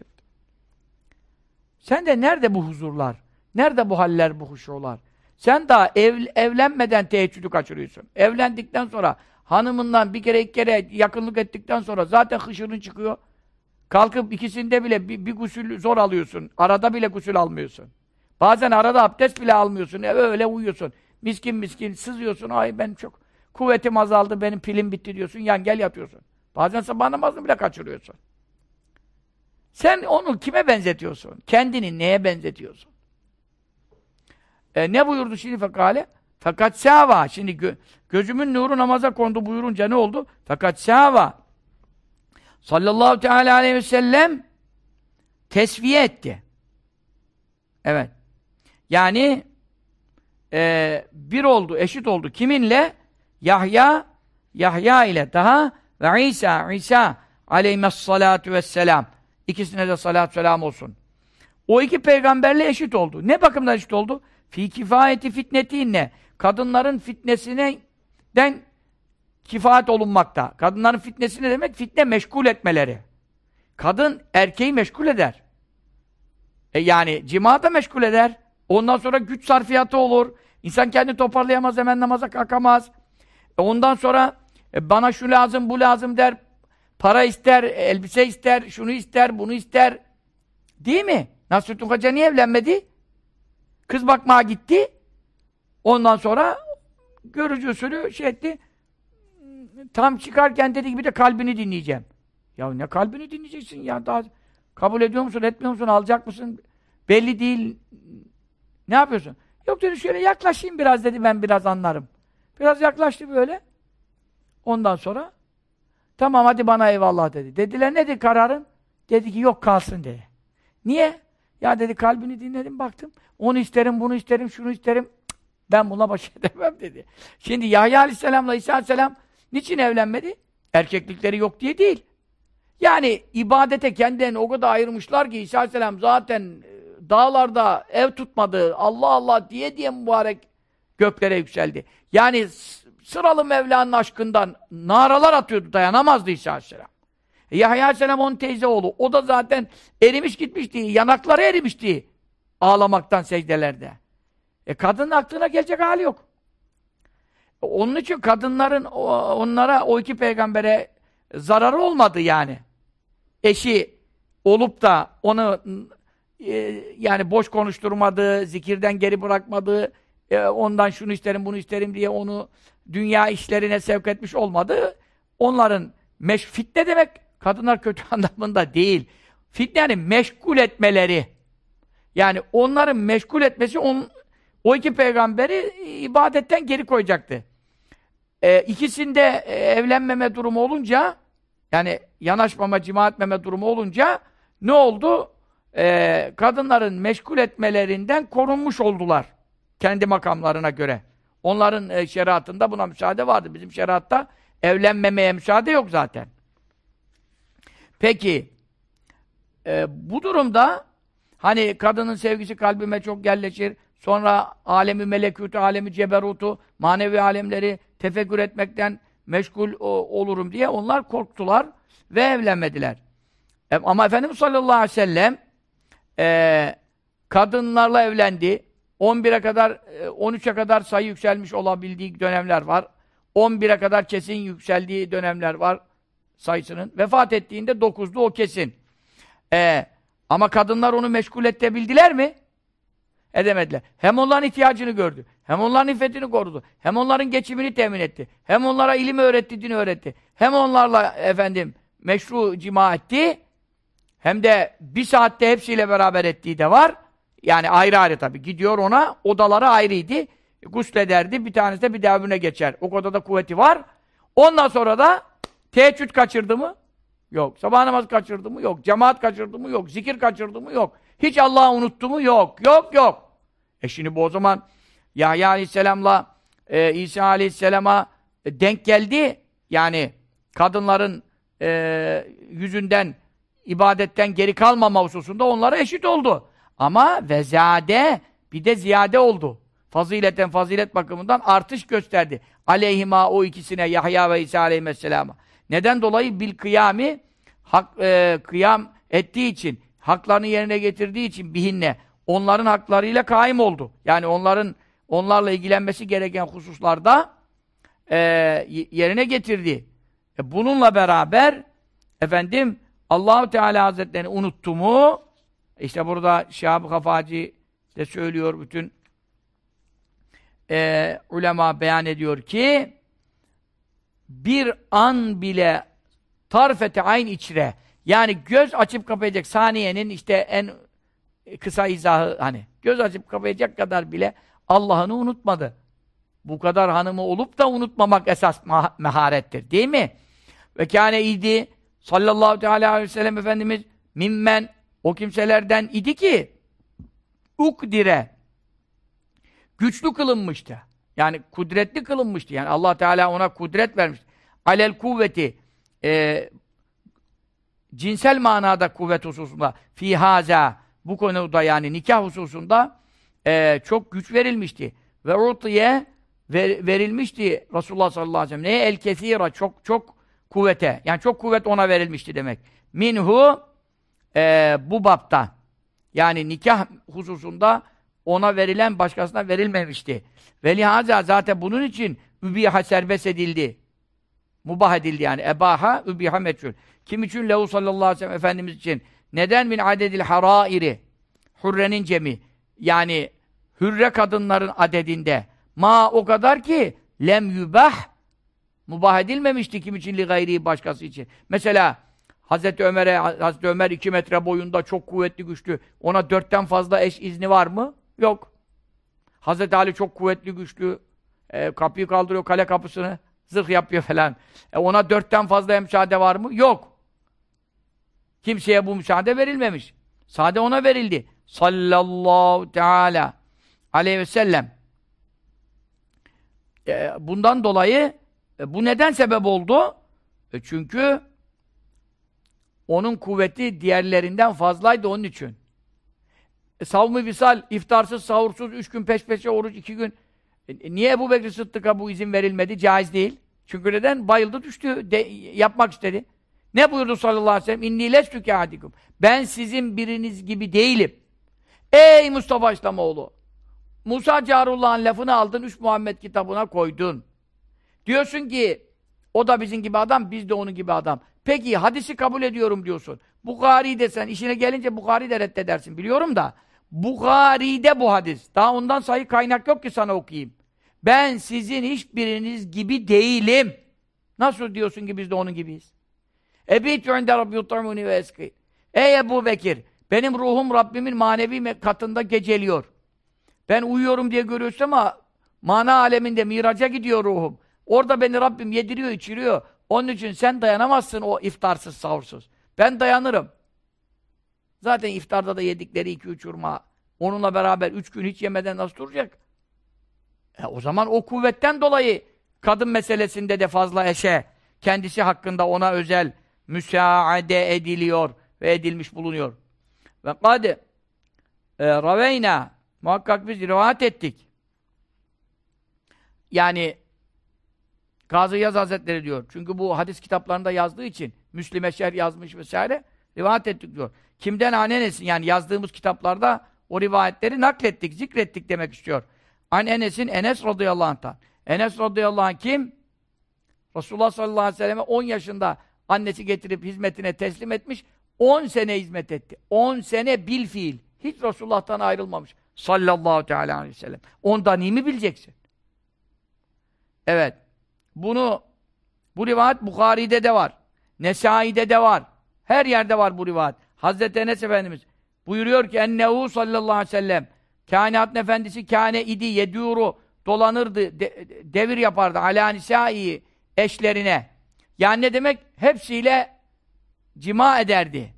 Sen de nerede bu huzurlar? Nerede bu haller, bu huşular? Sen daha ev, evlenmeden teheccüdü kaçırıyorsun. Evlendikten sonra hanımından bir kere iki kere yakınlık ettikten sonra zaten hışırın çıkıyor. Kalkıp ikisinde bile bir, bir gusül zor alıyorsun. Arada bile gusül almıyorsun. Bazen arada abdest bile almıyorsun. E, öyle uyuyorsun. Miskin miskin sızıyorsun. Ay ben çok kuvvetim azaldı, benim pilim bitti diyorsun. Yan gel yatıyorsun. Bazen sabah namazını bile kaçırıyorsun. Sen onu kime benzetiyorsun? Kendini neye benzetiyorsun? E, ne buyurdu şimdi fekale? Fakat sava. Şimdi gö gözümün nuru namaza kondu buyurunca ne oldu? Fakat sava. Sallallahu teala aleyhi ve sellem tesviye etti. Evet. Yani e, bir oldu, eşit oldu. Kiminle? Yahya, Yahya ile daha ve İsa, İsa aleyhissalatu vesselam. İkisine de salat selam olsun. O iki peygamberle eşit oldu. Ne bakımdan eşit oldu? Fi kifayeti fitnetinle. Kadınların fitnesine den kifayet olunmakta. Kadınların fitnesi ne demek? Fitne meşgul etmeleri. Kadın erkeği meşgul eder. E yani cima da meşgul eder. Ondan sonra güç sarfiyatı olur. İnsan kendini toparlayamaz, hemen namaza kalkamaz. E ondan sonra e bana şu lazım, bu lazım der. Para ister, elbise ister, şunu ister, bunu ister. Değil mi? Nasrettin Hoca niye evlenmedi? Kız bakmaya gitti. Ondan sonra görücü usulü şey etti. Tam çıkarken dedi gibi de kalbini dinleyeceğim. Ya ne kalbini dinleyeceksin ya daha kabul ediyor musun, etmiyor musun, alacak mısın? Belli değil. Ne yapıyorsun? Yok dedi şöyle yaklaşayım biraz dedi ben biraz anlarım. Biraz yaklaştı böyle. Ondan sonra tamam hadi bana eyvallah dedi. Dediler nedir kararın? Dedi ki yok kalsın dedi. Niye? Ya dedi kalbini dinledim baktım. Onu isterim, bunu isterim, şunu isterim. Ben buna baş *laughs* edemem dedi. Şimdi Yahya Aleyhisselam'la İsa Aleyhisselam niçin evlenmedi? Erkeklikleri yok diye değil. Yani ibadete kendilerini o kadar ayırmışlar ki İsa Aleyhisselam zaten e, dağlarda ev tutmadı. Allah Allah diye diye mübarek göklere yükseldi. Yani sıralı Mevla'nın aşkından naralar atıyordu, dayanamazdı İsa Aleyhisselam. Yahya Aleyhisselam onun teyze oğlu. O da zaten erimiş gitmişti, yanakları erimişti ağlamaktan secdelerde. E kadının aklına gelecek hali yok. E, onun için kadınların onlara o iki peygambere zararı olmadı yani. Eşi olup da onu e, yani boş konuşturmadı, zikirden geri bırakmadı, e, ondan şunu isterim, bunu isterim diye onu dünya işlerine sevk etmiş olmadı. Onların meş fitne demek kadınlar kötü *laughs* anlamında değil. Fitne yani meşgul etmeleri. Yani onların meşgul etmesi on, O iki peygamberi ibadetten geri koyacaktı. E, ikisinde e, evlenmeme durumu olunca yani yanaşmama, cima etmeme durumu olunca ne oldu? E, kadınların meşgul etmelerinden korunmuş oldular. Kendi makamlarına göre. Onların e, şeriatında buna müsaade vardı. Bizim şeriatta evlenmemeye müsaade yok zaten. Peki e, bu durumda hani kadının sevgisi kalbime çok yerleşir. Sonra alemi melekutu, alemi ceberutu, manevi alemleri tefekkür etmekten meşgul o, olurum diye onlar korktular ve evlenmediler. E, ama Efendimiz sallallahu aleyhi ve sellem e, kadınlarla evlendi. 11'e kadar, 13'e kadar sayı yükselmiş olabildiği dönemler var. 11'e kadar kesin yükseldiği dönemler var sayısının. Vefat ettiğinde 9'du o kesin. Ee, ama kadınlar onu meşgul edebildiler mi? Edemediler. Hem onların ihtiyacını gördü. Hem onların iffetini korudu. Hem onların geçimini temin etti. Hem onlara ilim öğretti, din öğretti. Hem onlarla efendim meşru cima etti. Hem de bir saatte hepsiyle beraber ettiği de var. Yani ayrı ayrı tabii. Gidiyor ona, odaları ayrıydı. Guslederdi, bir tanesi de bir devrine geçer. O kadar da kuvveti var. Ondan sonra da teheccüd kaçırdı mı? Yok. Sabah namazı kaçırdı mı? Yok. Cemaat kaçırdı mı? Yok. Zikir kaçırdı mı? Yok. Hiç Allah'ı unuttu mu? Yok. Yok, yok. E şimdi bu o zaman Yahya Aleyhisselam'la e, İsa Aleyhisselam'a e, denk geldi. Yani kadınların e, yüzünden ibadetten geri kalmama hususunda onlara eşit oldu. Ama vezade bir de ziyade oldu. Fazileten fazilet bakımından artış gösterdi. Aleyhima o ikisine Yahya ve İsa aleyhisselama. Neden dolayı bil kıyami hak, e, kıyam ettiği için, haklarını yerine getirdiği için bihinne onların haklarıyla kaim oldu. Yani onların onlarla ilgilenmesi gereken hususlarda e, yerine getirdi. E, bununla beraber efendim Allahu Teala Hazretlerini unuttu mu işte burada Şahab-ı de söylüyor bütün e, ulema beyan ediyor ki bir an bile tarfete ayn içre yani göz açıp kapayacak saniyenin işte en kısa izahı hani göz açıp kapayacak kadar bile Allah'ını unutmadı. Bu kadar hanımı olup da unutmamak esas meharettir. Değil mi? Ve kâne idi sallallahu teala aleyhi ve sellem Efendimiz mimmen o kimselerden idi ki ukdire güçlü kılınmıştı. Yani kudretli kılınmıştı. Yani Allah Teala ona kudret vermiş. Alel kuvveti e, cinsel manada kuvvet hususunda fihaza bu konuda yani nikah hususunda e, çok güç verilmişti. Ve utiye ver, verilmişti Resulullah sallallahu aleyhi ve sellem. Neye? El kesira çok çok kuvvete. Yani çok kuvvet ona verilmişti demek. Minhu e, bu bapta yani nikah hususunda ona verilen başkasına verilmemişti. Velihaza zaten bunun için übiha serbest edildi. Mubah edildi yani. Ebaha, übiha meçhul. Kim için? Lehu sallallahu aleyhi ve sellem Efendimiz için. Neden min adedil harairi? Hürrenin cemi. Yani hürre kadınların adedinde. Ma o kadar ki lem yubah mubah edilmemişti kim için li gayri başkası için. Mesela Hazreti Ömer'e Hazreti Ömer iki metre boyunda çok kuvvetli güçlü. Ona dörtten fazla eş izni var mı? Yok. Hazreti Ali çok kuvvetli, güçlü. E, kapıyı kaldırıyor, kale kapısını. Zırh yapıyor falan. E, ona dörtten fazla müsaade var mı? Yok. Kimseye bu müsaade verilmemiş. Sade ona verildi. Sallallahu teala aleyhi ve sellem. E, bundan dolayı e, bu neden sebep oldu? E, çünkü onun kuvveti diğerlerinden fazlaydı onun için. E, savmi visal, iftarsız, sahursuz, üç gün peş peşe oruç, iki gün. E, niye Ebu Bekir Sıddık'a bu izin verilmedi? Caiz değil. Çünkü neden? Bayıldı düştü. De, yapmak istedi. Ne buyurdu sallallahu aleyhi ve sellem? Ben sizin biriniz gibi değilim. Ey Mustafa İslamoğlu! Musa Carullah'ın lafını aldın, üç Muhammed kitabına koydun. Diyorsun ki, o da bizim gibi adam, biz de onun gibi adam. Peki, hadisi kabul ediyorum diyorsun. Bukhari desen, işine gelince Bukhari de reddedersin, biliyorum da. Bukhari'de bu hadis. Daha ondan sayı kaynak yok ki sana okuyayım. Ben sizin hiçbiriniz gibi değilim. Nasıl diyorsun ki biz de onun gibiyiz? Ebitü inde Rabbi yutamuni ve eski. Ey Ebu Bekir, benim ruhum Rabbimin manevi katında geceliyor. Ben uyuyorum diye görüyorsun ama mana aleminde miraca gidiyor ruhum. Orada beni Rabbim yediriyor, içiriyor. Onun için sen dayanamazsın o iftarsız, sahursuz. Ben dayanırım. Zaten iftarda da yedikleri iki üç hurma. Onunla beraber üç gün hiç yemeden nasıl duracak? E o zaman o kuvvetten dolayı kadın meselesinde de fazla eşe, kendisi hakkında ona özel müsaade ediliyor ve edilmiş bulunuyor. Ve kad e, raveyna muhakkak biz rivayet ettik. Yani Kazı Yaz Hazretleri diyor. Çünkü bu hadis kitaplarında yazdığı için Müslim Şer yazmış vesaire rivayet ettik diyor. Kimden anenesin yani yazdığımız kitaplarda o rivayetleri naklettik, zikrettik demek istiyor. An Enes'in Enes radıyallahu anh'tan. Enes radıyallahu anh kim? Resulullah sallallahu aleyhi ve selleme 10 yaşında annesi getirip hizmetine teslim etmiş. 10 sene hizmet etti. 10 sene bil fiil. Hiç Resulullah'tan ayrılmamış. Sallallahu teala aleyhi ve sellem. Ondan iyi mi bileceksin? Evet. Bunu bu rivayet Bukhari'de de var. Nesai'de de var. Her yerde var bu rivayet. Hazreti Enes Efendimiz buyuruyor ki ennehu sallallahu aleyhi ve sellem kainatın efendisi kâne idi yedûru dolanırdı, de, devir yapardı alâ nisâi eşlerine. Yani ne demek? Hepsiyle cima ederdi.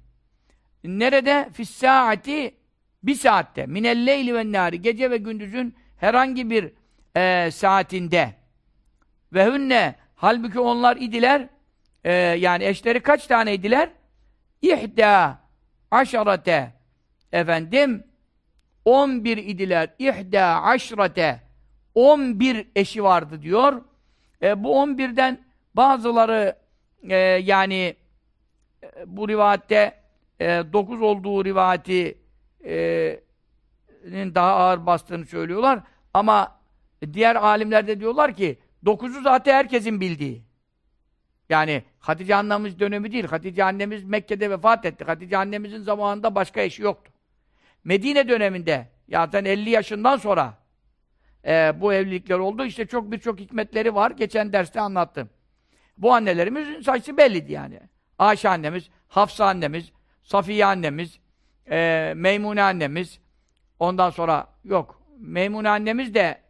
Nerede? Fissâati bir saatte. Minelleyli ve nâri. Gece ve gündüzün herhangi bir e, saatinde. Ve hünne halbuki onlar idiler e, yani eşleri kaç tane idiler? İhda aşarate efendim 11 idiler. İhda aşrate 11 eşi vardı diyor. E, bu 11'den bazıları e, yani e, bu rivayette e, 9 olduğu rivayeti e, daha ağır bastığını söylüyorlar. Ama diğer alimler de diyorlar ki Dokuzu zaten herkesin bildiği. Yani Hatice annemiz dönemi değil. Hatice annemiz Mekke'de vefat etti. Hatice annemizin zamanında başka eşi yoktu. Medine döneminde zaten 50 yaşından sonra e, bu evlilikler oldu. İşte çok birçok hikmetleri var. Geçen derste anlattım. Bu annelerimizin sayısı belliydi yani. Ayşe annemiz, Hafsa annemiz, Safiye annemiz, e, Meymune annemiz, ondan sonra yok. Meymune annemiz de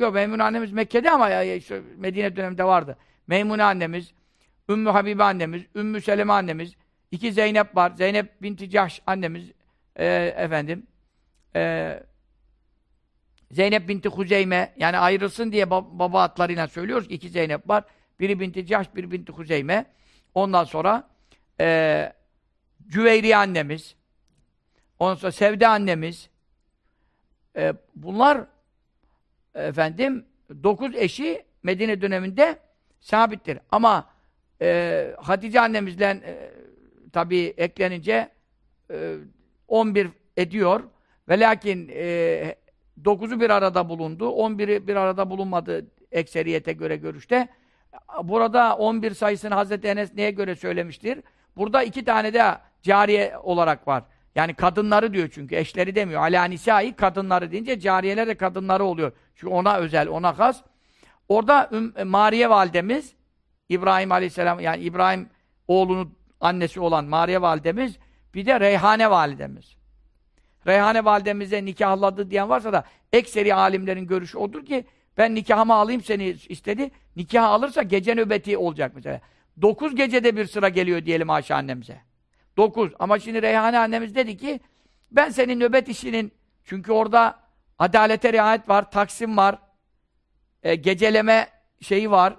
Yok Meymune annemiz Mekke'de ama ya, işte Medine döneminde vardı. Meymune annemiz, Ümmü Habibe annemiz, Ümmü Seleme annemiz, iki Zeynep var. Zeynep binti Cahş annemiz, e, efendim, e, Zeynep binti Huzeyme, yani ayrılsın diye bab baba adlarıyla söylüyoruz ki iki Zeynep var. Biri binti Cahş, biri binti Huzeyme. Ondan sonra e, Cüveyriye annemiz, ondan sonra Sevde annemiz, e, bunlar efendim dokuz eşi Medine döneminde sabittir. Ama e, Hatice annemizle e, tabi eklenince e, 11 ediyor. Ve lakin e, 9'u bir arada bulundu. 11'i bir arada bulunmadı ekseriyete göre görüşte. Burada 11 sayısını Hazreti Enes neye göre söylemiştir? Burada iki tane de cariye olarak var. Yani kadınları diyor çünkü, eşleri demiyor. Alâ nisâi kadınları deyince cariyeler de kadınları oluyor. Çünkü ona özel, ona has. Orada e, Mariye validemiz, İbrahim aleyhisselam, yani İbrahim oğlunun annesi olan Mariye validemiz, bir de Reyhane validemiz. Reyhane validemize nikahladı diyen varsa da ekseri alimlerin görüşü odur ki ben nikahımı alayım seni istedi. Nikah alırsa gece nöbeti olacak mesela. Dokuz gecede bir sıra geliyor diyelim Ayşe annemize. Dokuz. Ama şimdi Reyhane annemiz dedi ki ben senin nöbet işinin çünkü orada adalete riayet var, taksim var, e, geceleme şeyi var.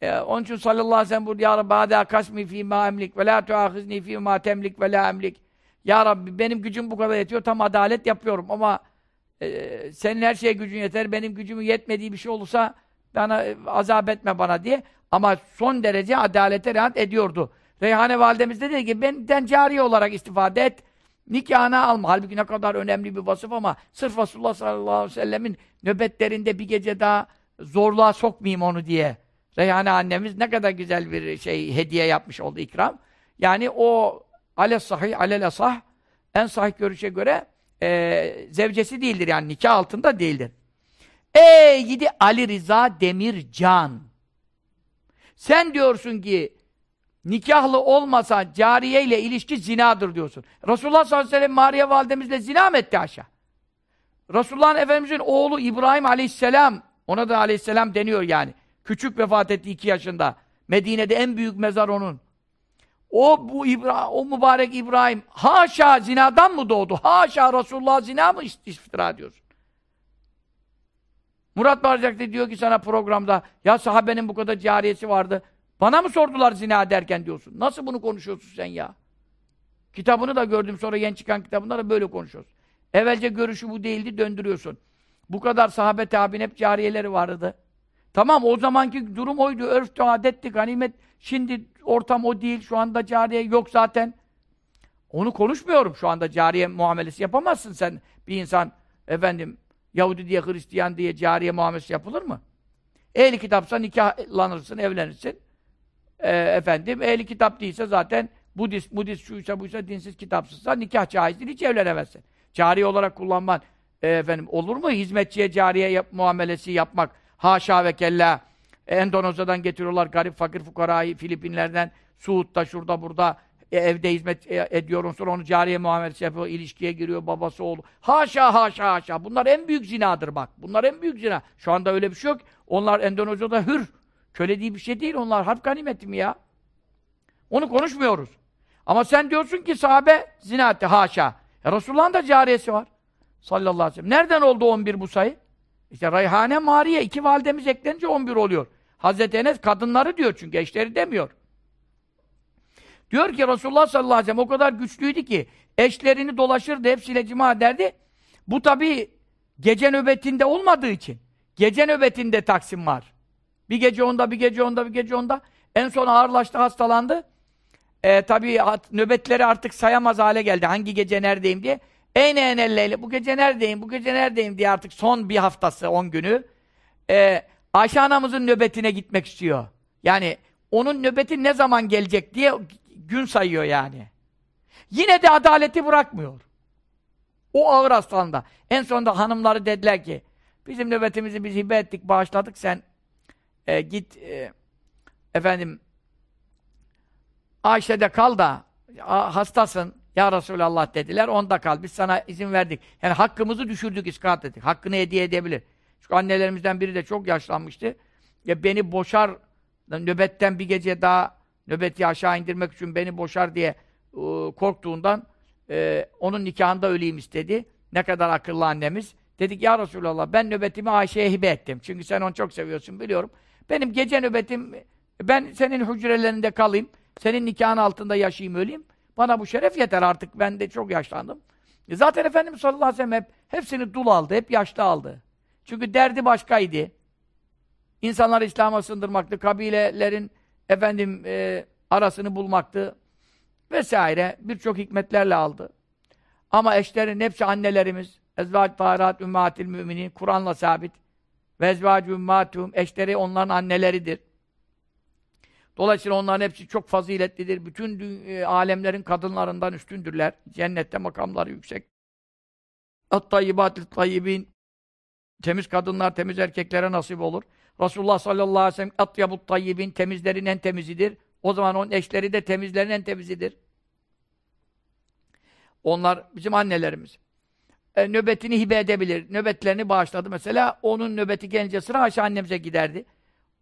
E, onun için sallallahu aleyhi ve sellem burada Ya Rabbi hâdâ kasmi fî emlik ve lâ tuâhizni fî temlik ve lâ emlik. Ya Rabbi benim gücüm bu kadar yetiyor, tam adalet yapıyorum ama e, senin her şeye gücün yeter, benim gücümün yetmediği bir şey olursa bana e, azap etme bana diye. Ama son derece adalete riayet ediyordu. Reyhane validemiz de dedi ki benden cariye olarak istifade et. Nikahına alma. Halbuki ne kadar önemli bir vasıf ama sırf Resulullah sallallahu aleyhi ve sellemin nöbetlerinde bir gece daha zorluğa sokmayayım onu diye. Reyhane annemiz ne kadar güzel bir şey hediye yapmış oldu ikram. Yani o ale sahih alel asah en sahih görüşe göre e, zevcesi değildir yani nikah altında değildir. Ey gidi Ali Rıza Demircan. Sen diyorsun ki nikahlı olmasa cariye ile ilişki zinadır diyorsun. Resulullah sallallahu aleyhi ve sellem Mariye validemizle zina mı etti aşağı? Resulullah'ın Efendimiz'in oğlu İbrahim aleyhisselam, ona da aleyhisselam deniyor yani. Küçük vefat etti iki yaşında. Medine'de en büyük mezar onun. O bu İbrahim, o mübarek İbrahim haşa zinadan mı doğdu? Haşa Resulullah zina mı iftira ediyorsun? Murat Barzaklı diyor ki sana programda ya sahabenin bu kadar cariyesi vardı. Bana mı sordular zina derken diyorsun? Nasıl bunu konuşuyorsun sen ya? Kitabını da gördüm sonra yeni çıkan kitabında da böyle konuşuyorsun. Evvelce görüşü bu değildi döndürüyorsun. Bu kadar sahabe tabi'nin hep cariyeleri vardı. Tamam o zamanki durum oydu. Örftü, adetti, ganimet. Şimdi ortam o değil. Şu anda cariye yok zaten. Onu konuşmuyorum. Şu anda cariye muamelesi yapamazsın sen. Bir insan efendim Yahudi diye, Hristiyan diye cariye muamelesi yapılır mı? Ehli kitapsa nikahlanırsın, evlenirsin. Ee, efendim, ehli kitap değilse zaten Budist, Budist şuysa buysa dinsiz kitapsızsa nikah caiz hiç evlenemezsin. Cariye olarak kullanman e, efendim olur mu? Hizmetçiye cariye yap, muamelesi yapmak haşa ve kella Endonezya'dan getiriyorlar garip fakir fukarayı Filipinlerden Suud'da şurada burada e, evde hizmet e, ediyor sonra onu cariye muamelesi yapıyor, ilişkiye giriyor babası oğlu. Haşa haşa haşa. Bunlar en büyük zinadır bak. Bunlar en büyük zina. Şu anda öyle bir şey yok. Onlar Endonezya'da hür. Köle diye bir şey değil onlar. Harp ganimeti mi ya? Onu konuşmuyoruz. Ama sen diyorsun ki sahabe zina etti. Haşa. E Resulullah'ın da cariyesi var. Sallallahu aleyhi ve sellem. Nereden oldu 11 bu sayı? İşte Rayhane Mariye iki validemiz eklenince 11 oluyor. Hazreti Enes kadınları diyor çünkü eşleri demiyor. Diyor ki Resulullah sallallahu aleyhi ve sellem o kadar güçlüydü ki eşlerini dolaşırdı, hepsiyle cima ederdi. Bu tabi gece nöbetinde olmadığı için. Gece nöbetinde taksim var. Bir gece onda, bir gece onda, bir gece onda. En son ağırlaştı, hastalandı. E, tabi nöbetleri artık sayamaz hale geldi. Hangi gece neredeyim diye. Eyne enelleyle, bu gece neredeyim, bu gece neredeyim diye artık son bir haftası, on günü. E, Ayşe anamızın nöbetine gitmek istiyor. Yani onun nöbeti ne zaman gelecek diye gün sayıyor yani. Yine de adaleti bırakmıyor. O ağır hastalığında. En sonunda hanımları dediler ki, bizim nöbetimizi biz hibe ettik, bağışladık, sen e, git e, efendim Ayşe'de kal da hastasın, ya Resulallah dediler, onda kal. Biz sana izin verdik. Yani hakkımızı düşürdük, iskat ettik. Hakkını hediye edebilir. Çünkü annelerimizden biri de çok yaşlanmıştı. Ya beni boşar, nöbetten bir gece daha nöbeti aşağı indirmek için beni boşar diye e, korktuğundan e, onun nikahında öleyim istedi. Ne kadar akıllı annemiz. Dedik ya Resulallah ben nöbetimi Ayşe'ye hibe ettim. Çünkü sen onu çok seviyorsun biliyorum. Benim gece nöbetim ben senin hücrelerinde kalayım. Senin nikahın altında yaşayayım öleyim. Bana bu şeref yeter artık. Ben de çok yaşlandım. E zaten Efendimiz sallallahu aleyhi ve sellem hep hepsini dul aldı. Hep yaşlı aldı. Çünkü derdi başkaydı. İnsanları İslam'a sındırmaktı. Kabilelerin efendim e, arasını bulmaktı. Vesaire. Birçok hikmetlerle aldı. Ama eşlerin hepsi annelerimiz. Ezvac taharat ümmatil müminin. Kur'an'la sabit. Ve ezvac ümmatum. Eşleri onların anneleridir. Dolayısıyla onların hepsi çok faziletlidir. Bütün e, alemlerin kadınlarından üstündürler. Cennette makamları yüksek. At-tayyibat tayyibin Temiz kadınlar temiz erkeklere nasip olur. Resulullah sallallahu aleyhi ve sellem atyabut tayyibin temizlerin en temizidir. O zaman onun eşleri de temizlerin en temizidir. Onlar bizim annelerimiz. E, nöbetini hibe edebilir. Nöbetlerini bağışladı. Mesela onun nöbeti gelince sıra Ayşe annemize giderdi.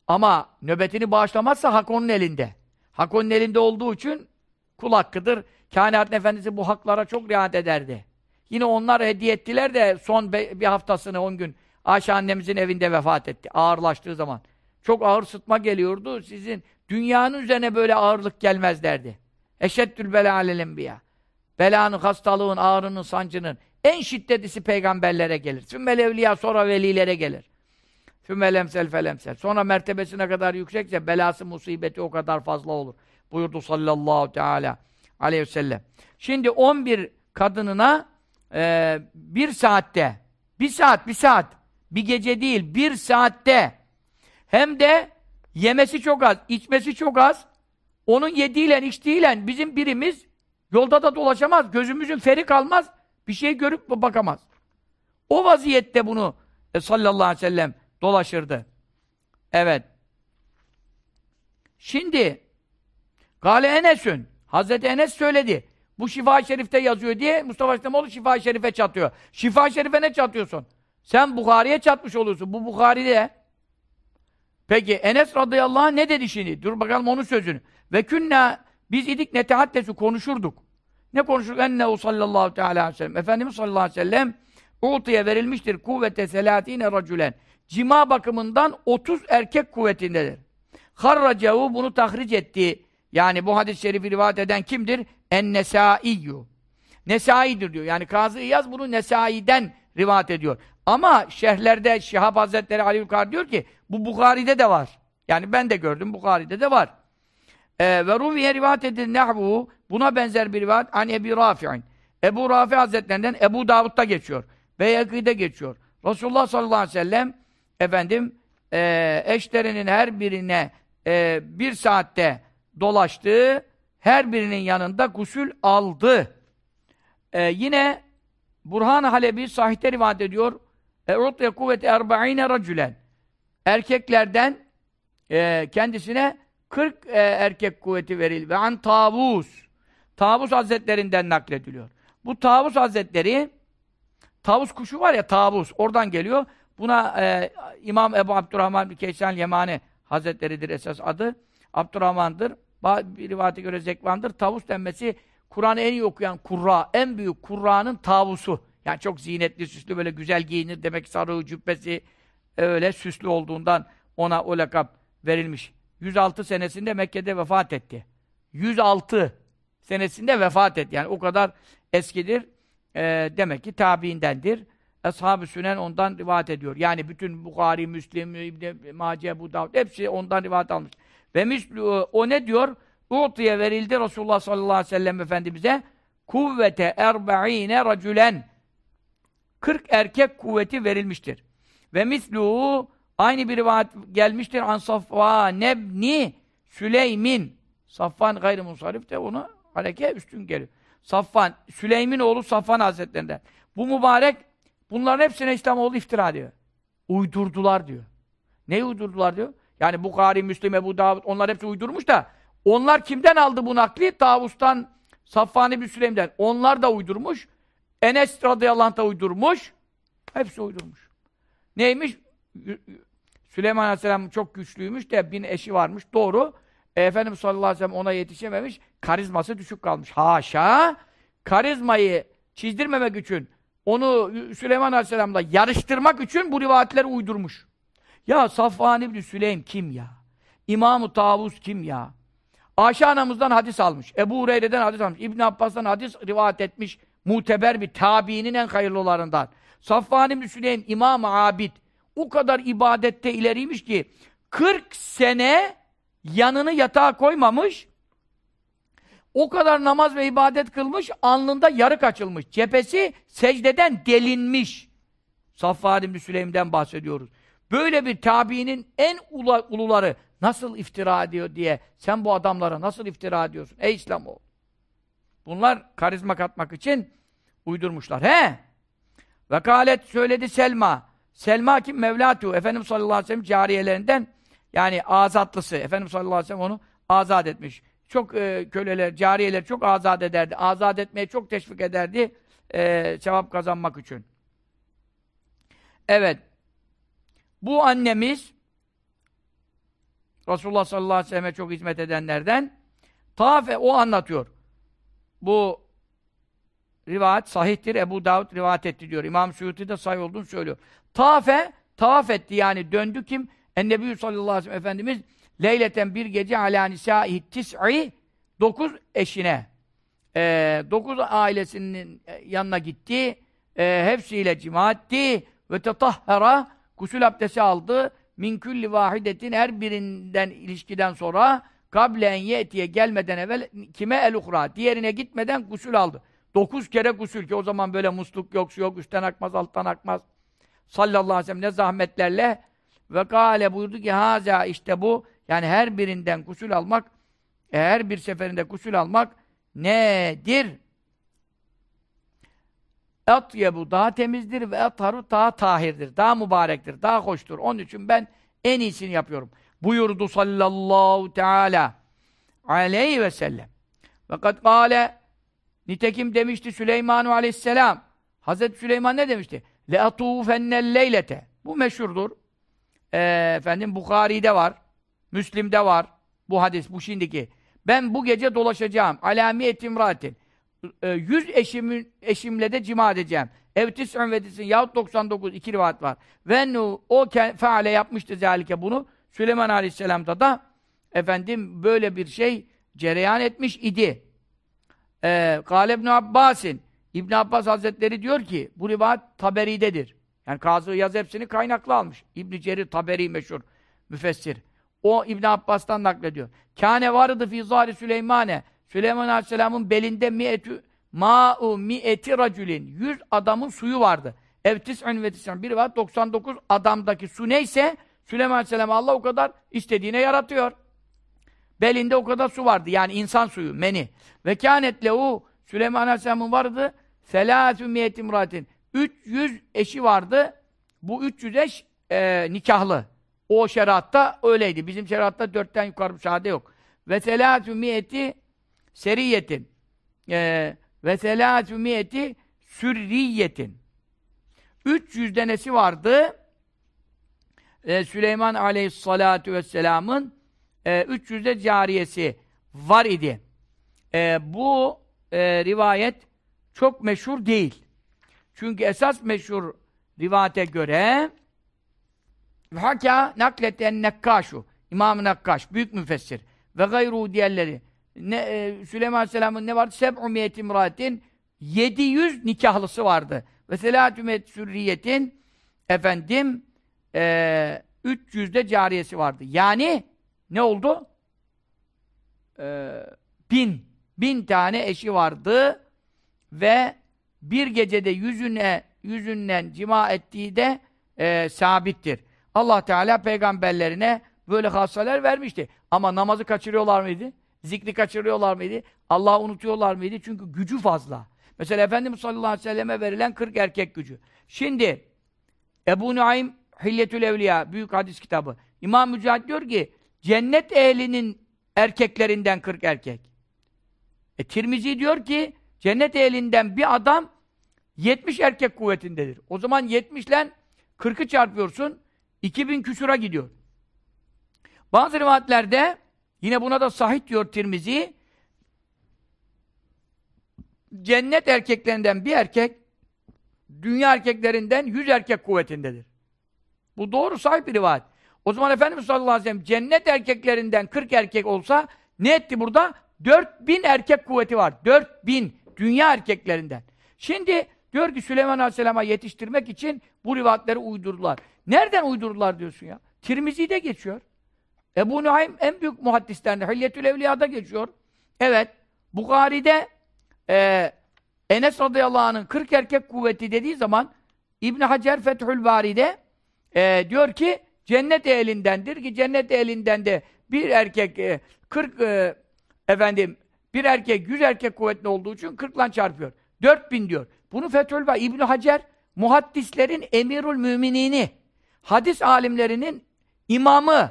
Ama nöbetini bağışlamazsa hak onun elinde. Hak onun elinde olduğu için kul hakkıdır. Kainatın Efendisi bu haklara çok riayet ederdi. Yine onlar hediye ettiler de son bir haftasını, on gün Ayşe annemizin evinde vefat etti. Ağırlaştığı zaman. Çok ağır sıtma geliyordu. Sizin dünyanın üzerine böyle ağırlık gelmez derdi. Eşeddül bela alel enbiya. Belanın, hastalığın, ağrının, sancının en şiddetlisi peygamberlere gelir. Sümmel evliya sonra velilere gelir. Sümmel emsel felemsel. Sonra mertebesine kadar yüksekse belası, musibeti o kadar fazla olur. Buyurdu sallallahu teala aleyhi ve sellem. Şimdi 11 kadınına e, bir saatte, bir saat, bir saat bir gece değil, bir saatte hem de yemesi çok az, içmesi çok az. Onun yediğiyle, içtiğiyle bizim birimiz yolda da dolaşamaz, gözümüzün feri kalmaz, bir şey görüp bakamaz. O vaziyette bunu e, sallallahu aleyhi ve sellem dolaşırdı. Evet. Şimdi Gale Enes'ün Hazreti Enes söyledi. Bu Şifa-i Şerif'te yazıyor diye Mustafa İslamoğlu Şifa-i Şerif'e çatıyor. Şifa-i Şerif'e ne çatıyorsun? Sen Bukhari'ye çatmış oluyorsun. Bu Bukhari'de. Peki Enes radıyallahu anh ne dedi şimdi? Dur bakalım onun sözünü. Ve künna biz idik netehaddesü konuşurduk. Ne konuşurduk? Ennehu sallallahu teala aleyhi ve sellem. Efendimiz sallallahu aleyhi ve sellem Utiye verilmiştir kuvvete selatine racülen. Cima bakımından 30 erkek kuvvetindedir. Harracehu bunu tahric etti. Yani bu hadis-i şerifi rivayet eden kimdir? En-Nesaiyyü. Nesai'dir diyor. Yani Kazı İyaz bunu Nesai'den rivayet ediyor. Ama şerhlerde Şihab Hazretleri Ali Yukar diyor ki bu Bukhari'de de var. Yani ben de gördüm Bukhari'de de var. Ee, ve Ruviye rivayet edilir nehvu buna benzer bir rivayet an Ebi Rafi'in. Ebu Rafi Hazretlerinden Ebu Davud'da geçiyor. Beyakî'de geçiyor. Resulullah sallallahu aleyhi ve sellem efendim e, eşlerinin her birine e, bir saatte dolaştı. Her birinin yanında gusül aldı. E, yine Burhan Halebi sahihte rivayet ediyor. E'utya kuvveti erba'ine racülen. Erkeklerden e, kendisine 40 e, erkek kuvveti verildi. Ve an Tavus. Tavus Hazretlerinden naklediliyor. Bu Tavus Hazretleri Tavus kuşu var ya Tavus oradan geliyor. Buna e, İmam Ebu Abdurrahman bir Keysan Yemani Hazretleridir esas adı. Abdurrahman'dır. Bir rivayete göre Zekvan'dır. Tavus denmesi Kur'an'ı en iyi okuyan kurra, en büyük kurra'nın tavusu. Yani çok zinetli, süslü, böyle güzel giyinir. Demek sarığı, cübbesi öyle süslü olduğundan ona o lakap verilmiş. 106 senesinde Mekke'de vefat etti. 106 senesinde vefat etti. Yani o kadar eskidir. E, demek ki tabiindendir. Ashab-ı Sünen ondan rivayet ediyor. Yani bütün Bukhari, Müslim, İbn Mace, Ebu Davud hepsi ondan rivayet almış. Ve müslü, o ne diyor? U'tiye verildi Resulullah sallallahu aleyhi ve sellem Efendimiz'e kuvvete erba'ine racülen 40 erkek kuvveti verilmiştir. Ve mislu aynı bir rivayet gelmiştir an Safva nebni Süleymin Safvan gayrı musarif de onu hareke üstün geliyor. Safvan, Süleymin oğlu Safvan Hazretlerinden. Bu mübarek bunların hepsine İslamoğlu iftira diyor. Uydurdular diyor. Ne uydurdular diyor? Yani Bukhari, Müslim, Ebu Davud onlar hepsi uydurmuş da onlar kimden aldı bu nakli? Tavus'tan, Safvan İbni Süleym'den. Onlar da uydurmuş. Enes radıyallahu anh da uydurmuş. Hepsi uydurmuş. Neymiş? Süleyman aleyhisselam çok güçlüymüş de bin eşi varmış. Doğru. E, Efendimiz sallallahu aleyhi ve sellem ona yetişememiş. Karizması düşük kalmış. Haşa! Karizmayı çizdirmemek için onu Süleyman aleyhisselamla yarıştırmak için bu rivayetleri uydurmuş. Ya Safvan İbni Süleym kim ya? İmam-ı Tavus kim ya? Ayşe anamızdan hadis almış. Ebu Hureyre'den hadis almış. İbn Abbas'tan hadis rivayet etmiş. Muteber bir tabiinin en hayırlılarından. Safvan İbni Süleym İmam-ı Abid. O kadar ibadette ileriymiş ki 40 sene yanını yatağa koymamış. O kadar namaz ve ibadet kılmış, alnında yarık açılmış. Cephesi secdeden delinmiş. Safvan İbni Süleym'den bahsediyoruz. Böyle bir tabiinin en ula, uluları nasıl iftira ediyor diye sen bu adamlara nasıl iftira ediyorsun? Ey İslamoğlu! Bunlar karizma katmak için uydurmuşlar. He! Vekalet söyledi Selma. Selma kim? Mevlatu. Efendimiz sallallahu aleyhi ve sellem cariyelerinden yani azatlısı. Efendimiz sallallahu aleyhi ve sellem onu azat etmiş. Çok e, köleler, cariyeler çok azat ederdi. Azat etmeye çok teşvik ederdi. E, sevap kazanmak için. Evet. Bu annemiz Resulullah sallallahu aleyhi ve sellem'e çok hizmet edenlerden Tafe o anlatıyor. Bu rivayet sahihtir. Ebu Davud rivayet etti diyor. İmam Suyuti de sahih olduğunu söylüyor. Tafe, tavaf etti yani döndü kim? Ennebi sallallahu aleyhi ve sellem Efendimiz leyleten bir gece alâ nisâi tis'i dokuz eşine e, dokuz ailesinin yanına gitti. E, hepsiyle cima etti. Ve tetahhara gusül abdesti aldı. Min külli vahidetin her birinden ilişkiden sonra kablen yetiye gelmeden evvel kime el uhra diğerine gitmeden gusül aldı. Dokuz kere gusül ki o zaman böyle musluk yok, su yok, üstten akmaz, alttan akmaz. Sallallahu aleyhi ve sellem ne zahmetlerle ve gale buyurdu ki haza işte bu yani her birinden gusül almak e, her bir seferinde gusül almak nedir? Etyebu daha temizdir ve etharu daha tahirdir. Daha mübarektir, daha hoştur. Onun için ben en iyisini yapıyorum. Buyurdu sallallahu teala aleyhi ve sellem. Kad kâle Nitekim demişti Süleyman aleyhisselam. Hazreti Süleyman ne demişti? لَاَطُوفَنَّ leylete. Bu meşhurdur. Ee, efendim Bukhari'de var. Müslim'de var. Bu hadis, bu şimdiki. Ben bu gece dolaşacağım. Alami etimratin. Ee, yüz eşimin, eşimle de cima edeceğim. Evtis ümvetisin yahut 99 iki rivayet var. Ve o faale yapmıştı zalike bunu. Süleyman Aleyhisselam'da da efendim böyle bir şey cereyan etmiş idi. Ee, Kale İbn Abbasin İbn Abbas Hazretleri diyor ki bu rivayet Taberi'dedir. Yani Kazı Yaz hepsini kaynaklı almış. İbn Cerir Taberi meşhur müfessir. O İbn Abbas'tan naklediyor. Kâne vardı fi zâri Süleymane. Süleyman Aleyhisselam'ın belinde mi'etü ma'u mi'eti racülin. Yüz adamın suyu vardı. Evtis'ün ve tis'ün. Bir var 99 adamdaki su neyse Süleyman Aleyhisselam Allah o kadar istediğine yaratıyor. Belinde o kadar su vardı. Yani insan suyu, meni. Ve kânet lehu Süleyman Aleyhisselam'ın vardı selâsü miyet imratin. 300 eşi vardı. Bu 300 eş e, nikahlı. O şeriatta öyleydi. Bizim şeriatta dörtten yukarı müsaade yok. Ve selâsü miyeti seriyetin. E, ve selâsü miyeti sürriyetin. 300 denesi vardı. E, Süleyman aleyhissalâtu vesselamın e, 300'de cariyesi var idi. E, bu e, rivayet çok meşhur değil. Çünkü esas meşhur rivayete göre Haka nakleten nekkaşu İmam-ı Nakkaş, büyük müfessir ve gayru diğerleri ne, e, Süleyman Aleyhisselam'ın ne vardı? Seb'u miyet imratin 700 nikahlısı vardı. Ve selâtü miyet sürriyetin efendim e, 300'de cariyesi vardı. Yani ne oldu? E, bin. Bin tane eşi vardı ve bir gecede yüzüne yüzünden cima ettiği de e, sabittir. Allah Teala peygamberlerine böyle hastalar vermişti. Ama namazı kaçırıyorlar mıydı? Zikri kaçırıyorlar mıydı? Allah'ı unutuyorlar mıydı? Çünkü gücü fazla. Mesela Efendimiz sallallahu aleyhi ve selleme verilen 40 erkek gücü. Şimdi Ebu Nuaym Hilyetül Evliya büyük hadis kitabı. İmam Mücahit diyor ki cennet ehlinin erkeklerinden 40 erkek. E Tirmizi diyor ki cennet ehlinden bir adam 70 erkek kuvvetindedir. O zaman 70 ile 40'ı çarpıyorsun 2000 küsura gidiyor. Bazı rivayetlerde yine buna da sahih diyor Tirmizi cennet erkeklerinden bir erkek dünya erkeklerinden 100 erkek kuvvetindedir. Bu doğru sahip bir rivayet. O zaman Efendimiz sallallahu aleyhi ve sellem cennet erkeklerinden 40 erkek olsa ne etti burada? 4000 erkek kuvveti var. 4000 dünya erkeklerinden. Şimdi diyor ki Süleyman Aleyhisselam'a yetiştirmek için bu rivayetleri uydurdular. Nereden uydurdular diyorsun ya? Tirmizi'de geçiyor. Ebu Nuaym en büyük muhaddislerinde, Hilyetül Evliya'da geçiyor. Evet, Bukhari'de e, Enes radıyallahu anh'ın 40 erkek kuvveti dediği zaman İbn Hacer Fethül Bari'de e, diyor ki cennet elindendir ki cennet elinden de bir erkek e, 40 e, efendim bir erkek 100 erkek kuvvetli olduğu için 40 ile çarpıyor. 4000 diyor. Bunu Fethül İbn Hacer muhaddislerin emirül müminini hadis alimlerinin imamı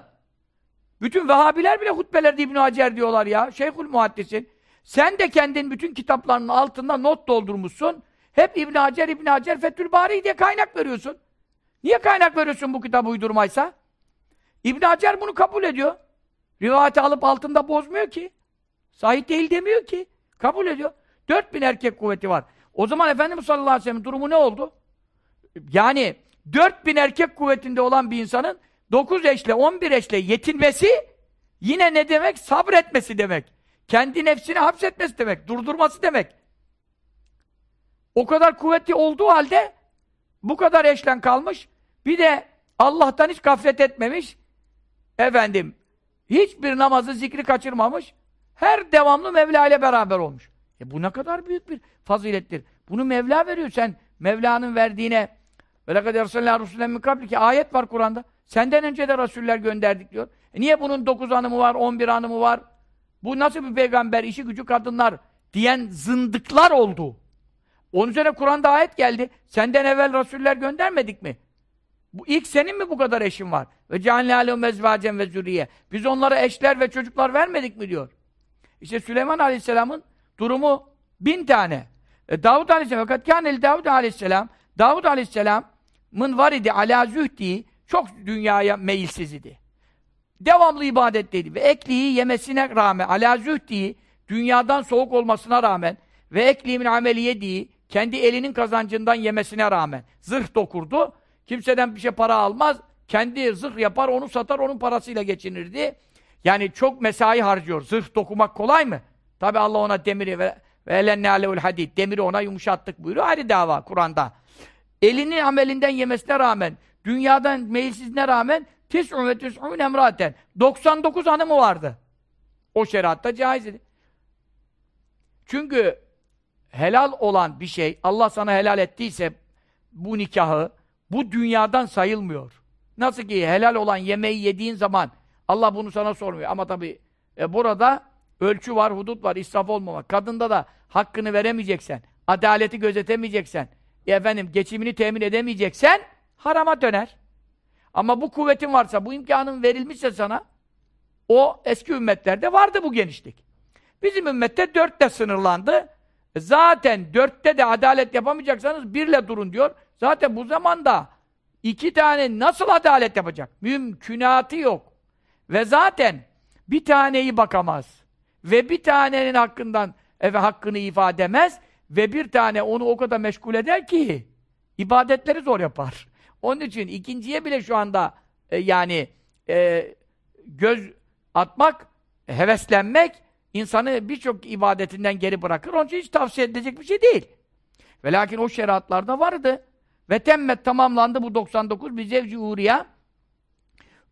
bütün Vehhabiler bile hutbelerde İbn Hacer diyorlar ya. Şeyhül muhaddisin. Sen de kendin bütün kitaplarının altında not doldurmuşsun. Hep İbn Hacer, İbn Hacer, Fethül diye kaynak veriyorsun. Niye kaynak veriyorsun bu kitabı uydurmaysa? İbn Hacer bunu kabul ediyor. Rivayeti alıp altında bozmuyor ki. Sahih değil demiyor ki. Kabul ediyor. 4000 erkek kuvveti var. O zaman Efendimiz sallallahu aleyhi ve sellem durumu ne oldu? Yani 4000 erkek kuvvetinde olan bir insanın 9 eşle 11 eşle yetinmesi yine ne demek? Sabretmesi demek. Kendi nefsini hapsetmesi demek. Durdurması demek. O kadar kuvvetli olduğu halde bu kadar eşlen kalmış. Bir de Allah'tan hiç gaflet etmemiş. Efendim hiçbir namazı zikri kaçırmamış. Her devamlı Mevla ile beraber olmuş. E bu ne kadar büyük bir fazilettir. Bunu Mevla veriyor. Sen Mevla'nın verdiğine وَلَقَدْ يَرْسَلَّٰهُ رُسُولًا مِنْ ki ayet var Kur'an'da. Senden önce de Rasuller gönderdik diyor. E niye bunun 9 hanımı var, 11 hanımı var? Bu nasıl bir peygamber, işi gücü kadınlar diyen zındıklar oldu. Onun üzerine Kur'an'da ayet geldi. Senden evvel Rasuller göndermedik mi? Bu ilk senin mi bu kadar eşin var? Ve cealne aleyhum ezvacen ve zürriye. Biz onlara eşler ve çocuklar vermedik mi diyor. İşte Süleyman Aleyhisselam'ın durumu Bin tane. E, Davud Aleyhisselam, fakat kâneli Davud Aleyhisselam, Davud Aleyhisselam'ın var idi ala zühdi, çok dünyaya meyilsiz idi. Devamlı ibadetteydi ve ekliği yemesine rağmen, ala zühdi, dünyadan soğuk olmasına rağmen ve ekliğimin ameli yediği, kendi elinin kazancından yemesine rağmen zırh dokurdu. Kimseden bir şey para almaz. Kendi zırh yapar, onu satar, onun parasıyla geçinirdi. Yani çok mesai harcıyor. Zırh dokumak kolay mı? Tabi Allah ona demiri ve elenne alevul hadid. Demiri ona yumuşattık buyuruyor. Ayrı dava Kur'an'da. Elinin amelinden yemesine rağmen, dünyadan meyilsizine rağmen tis'un ve tis'un emraten. 99 hanımı vardı. O şeriatta caiz idi. Çünkü helal olan bir şey, Allah sana helal ettiyse bu nikahı, bu dünyadan sayılmıyor. Nasıl ki helal olan yemeği yediğin zaman Allah bunu sana sormuyor. Ama tabi e, burada ölçü var, hudut var, israf olmamak. Kadında da hakkını veremeyeceksen, adaleti gözetemeyeceksen, e, efendim geçimini temin edemeyeceksen harama döner. Ama bu kuvvetin varsa, bu imkanın verilmişse sana o eski ümmetlerde vardı bu genişlik. Bizim ümmette dörtte sınırlandı. Zaten dörtte de adalet yapamayacaksanız birle durun diyor. Zaten bu zamanda iki tane nasıl adalet yapacak? Mümkünatı yok. Ve zaten bir taneyi bakamaz. Ve bir tanenin hakkından eve hakkını ifade edemez. Ve bir tane onu o kadar meşgul eder ki ibadetleri zor yapar. Onun için ikinciye bile şu anda e, yani e, göz atmak, heveslenmek insanı birçok ibadetinden geri bırakır. Onun için hiç tavsiye edilecek bir şey değil. Ve lakin o şeriatlarda vardı. Ve temmet tamamlandı bu 99 bir zevci.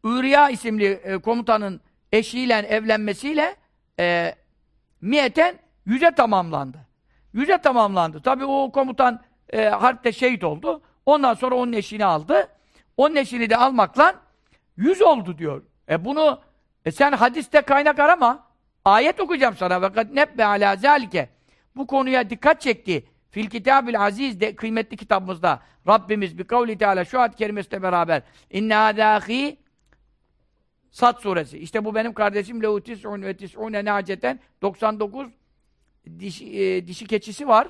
Uriya isimli e, komutanın eşiyle evlenmesiyle e, miyeten yüze tamamlandı. Yüze tamamlandı. Tabi o komutan e, harpte şehit oldu. Ondan sonra onun eşini aldı. Onun eşini de almakla yüz oldu diyor. E bunu e sen hadiste kaynak arama. Ayet okuyacağım sana. Fakat nebbe ala zalike. Bu konuya dikkat çekti. Fil kitabil aziz de kıymetli kitabımızda Rabbimiz bir kavli teala şu ayet kerimesiyle beraber inne adahi Sat suresi. İşte bu benim kardeşim lehu tis'un ve tis'une naceten 99 dişi, e, dişi keçisi var.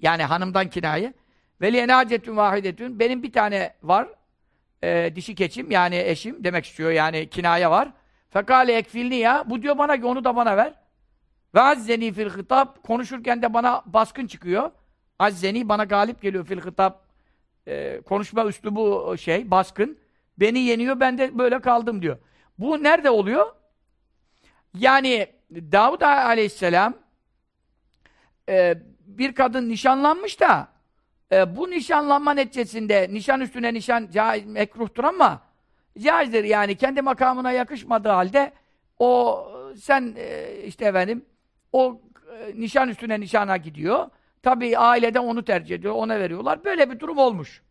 Yani hanımdan kinaye. Ve liye nacetun vahidetun. Benim bir tane var. E, dişi keçim yani eşim demek istiyor yani kinaye var. Fekale ekfilni ya. Bu diyor bana ki onu da bana ver. Ve azzeni fil hitap. Konuşurken de bana baskın çıkıyor. Azzeni bana galip geliyor fil hitap. E, konuşma üslubu şey baskın. Beni yeniyor ben de böyle kaldım diyor. Bu nerede oluyor? Yani Davud aleyhisselam e, bir kadın nişanlanmış da e, bu nişanlanma neticesinde nişan üstüne nişan caiz, mekruhtur ama caizdir yani kendi makamına yakışmadığı halde o sen e, işte efendim o e, nişan üstüne nişana gidiyor. Tabi aileden onu tercih ediyor, ona veriyorlar. Böyle bir durum olmuş.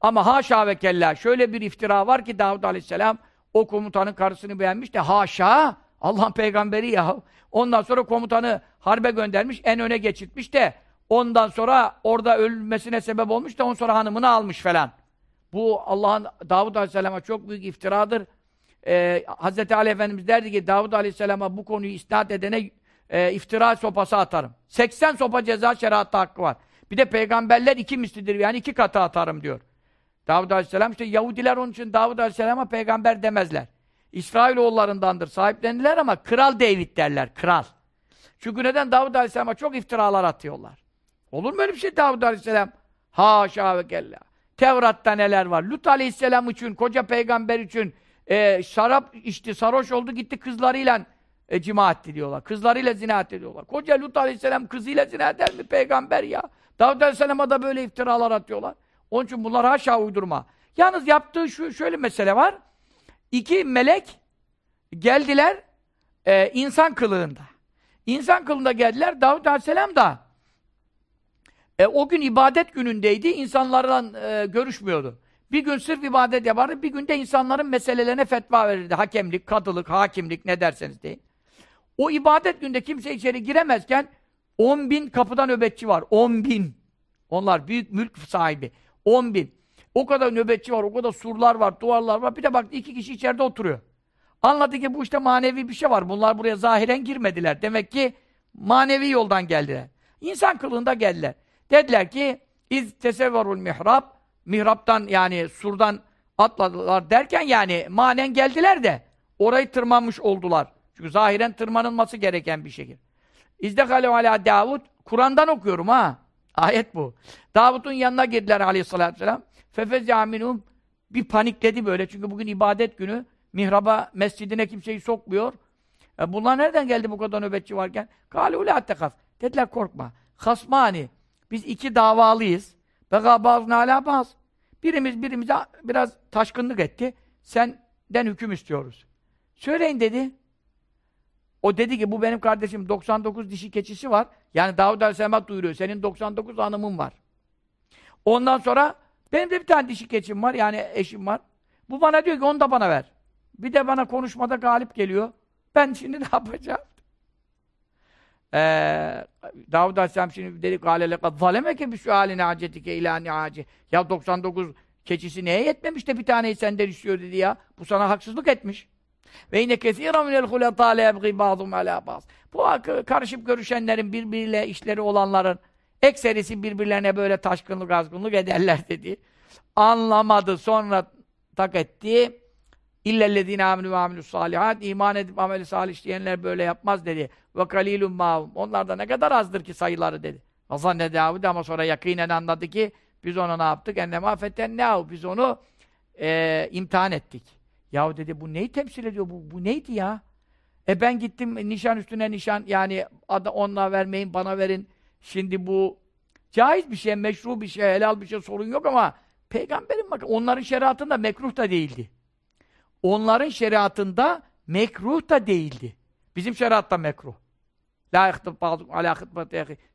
Ama haşa ve kella şöyle bir iftira var ki Davud Aleyhisselam o komutanın karısını beğenmiş de haşa Allah'ın peygamberi ya. Ondan sonra komutanı harbe göndermiş, en öne geçirtmiş de ondan sonra orada ölmesine sebep olmuş da ondan sonra hanımını almış falan. Bu Allah'ın Davud Aleyhisselam'a çok büyük iftiradır. Ee, Hz. Ali Efendimiz derdi ki Davud Aleyhisselam'a bu konuyu isnat edene e, iftira sopası atarım. 80 sopa ceza şeriatta hakkı var. Bir de peygamberler iki mislidir yani iki katı atarım diyor. Davud Aleyhisselam işte Yahudiler onun için Davud Aleyhisselam'a peygamber demezler. İsrailoğullarındandır sahiplendiler ama kral David derler, kral. Çünkü neden Davud Aleyhisselam'a çok iftiralar atıyorlar. Olur mu öyle bir şey Davud Aleyhisselam? Haşa ve kella. Tevrat'ta neler var? Lut Aleyhisselam için, koca peygamber için e, şarap içti, sarhoş oldu, gitti kızlarıyla e, cima etti diyorlar. Kızlarıyla zina etti diyorlar. Koca Lut Aleyhisselam kızıyla zina eder mi peygamber ya? Davud Aleyhisselam'a da böyle iftiralar atıyorlar. Onun için bunlar haşa uydurma. Yalnız yaptığı şu şöyle mesele var. İki melek geldiler e, insan kılığında. İnsan kılığında geldiler. Davut Aleyhisselam da e, o gün ibadet günündeydi. İnsanlarla e, görüşmüyordu. Bir gün sırf ibadet yapardı. Bir günde insanların meselelerine fetva verirdi. Hakemlik, kadılık, hakimlik ne derseniz deyin. O ibadet günde kimse içeri giremezken 10 bin kapıdan nöbetçi var. 10 bin. Onlar büyük mülk sahibi. 10 bin. O kadar nöbetçi var, o kadar surlar var, duvarlar var. Bir de bak iki kişi içeride oturuyor. Anladı ki bu işte manevi bir şey var. Bunlar buraya zahiren girmediler. Demek ki manevi yoldan geldiler. İnsan kılığında geldiler. Dediler ki iz tesevverul mihrab mihraptan yani surdan atladılar derken yani manen geldiler de orayı tırmanmış oldular. Çünkü zahiren tırmanılması gereken bir şekil. İzdekale ala Davud Kur'an'dan okuyorum ha. Ayet bu. Davud'un yanına girdiler aleyhissalatü vesselam. Fefezâ minhum bir panikledi böyle. Çünkü bugün ibadet günü. Mihraba, mescidine kimseyi sokmuyor. E bunlar nereden geldi bu kadar nöbetçi varken? Lâ tekaf. Dediler korkma. Hasmani. Biz iki davalıyız. Bega bazı alâ baz. Birimiz birimize biraz taşkınlık etti. Senden hüküm istiyoruz. Söyleyin dedi. O dedi ki bu benim kardeşim 99 dişi keçisi var. Yani Davud Aleyhisselam duyuruyor. Senin 99 hanımın var. Ondan sonra benim de bir tane dişi keçim var. Yani eşim var. Bu bana diyor ki onu da bana ver. Bir de bana konuşmada galip geliyor. Ben şimdi *laughs* ne yapacağım? Ee, Davud Aleyhisselam şimdi dedi gâle lekad zalemeke bi suâline acetike ilâ ni'âci. Ya 99 keçisi neye yetmemiş de bir taneyi senden istiyor dedi ya. Bu sana haksızlık etmiş. Ve yine kesîran minel huletâ le yebgî bâzum alâ bâz. Bu karışıp görüşenlerin birbiriyle işleri olanların ekserisi birbirlerine böyle taşkınlık azgınlık ederler *laughs* dedi. Anlamadı sonra tak etti. İllellezîne âminû ve âminûs sâlihat iman edip ameli salih işleyenler böyle yapmaz dedi. Ve kalîlun mâhum. Onlar da ne kadar azdır ki sayıları dedi. Azanne Davud ama sonra yakinen anladı ki biz onu ne yaptık? Ennemâ fetennâhu. Biz onu e, imtihan ettik. Yahu dedi bu neyi temsil ediyor? Bu, bu neydi ya? E ben gittim nişan üstüne nişan yani adı onunla vermeyin bana verin. Şimdi bu caiz bir şey, meşru bir şey, helal bir şey sorun yok ama peygamberin bak onların şeriatında mekruh da değildi. Onların şeriatında mekruh da değildi. Bizim şeriatta mekruh. La ihtib ba'dukum ala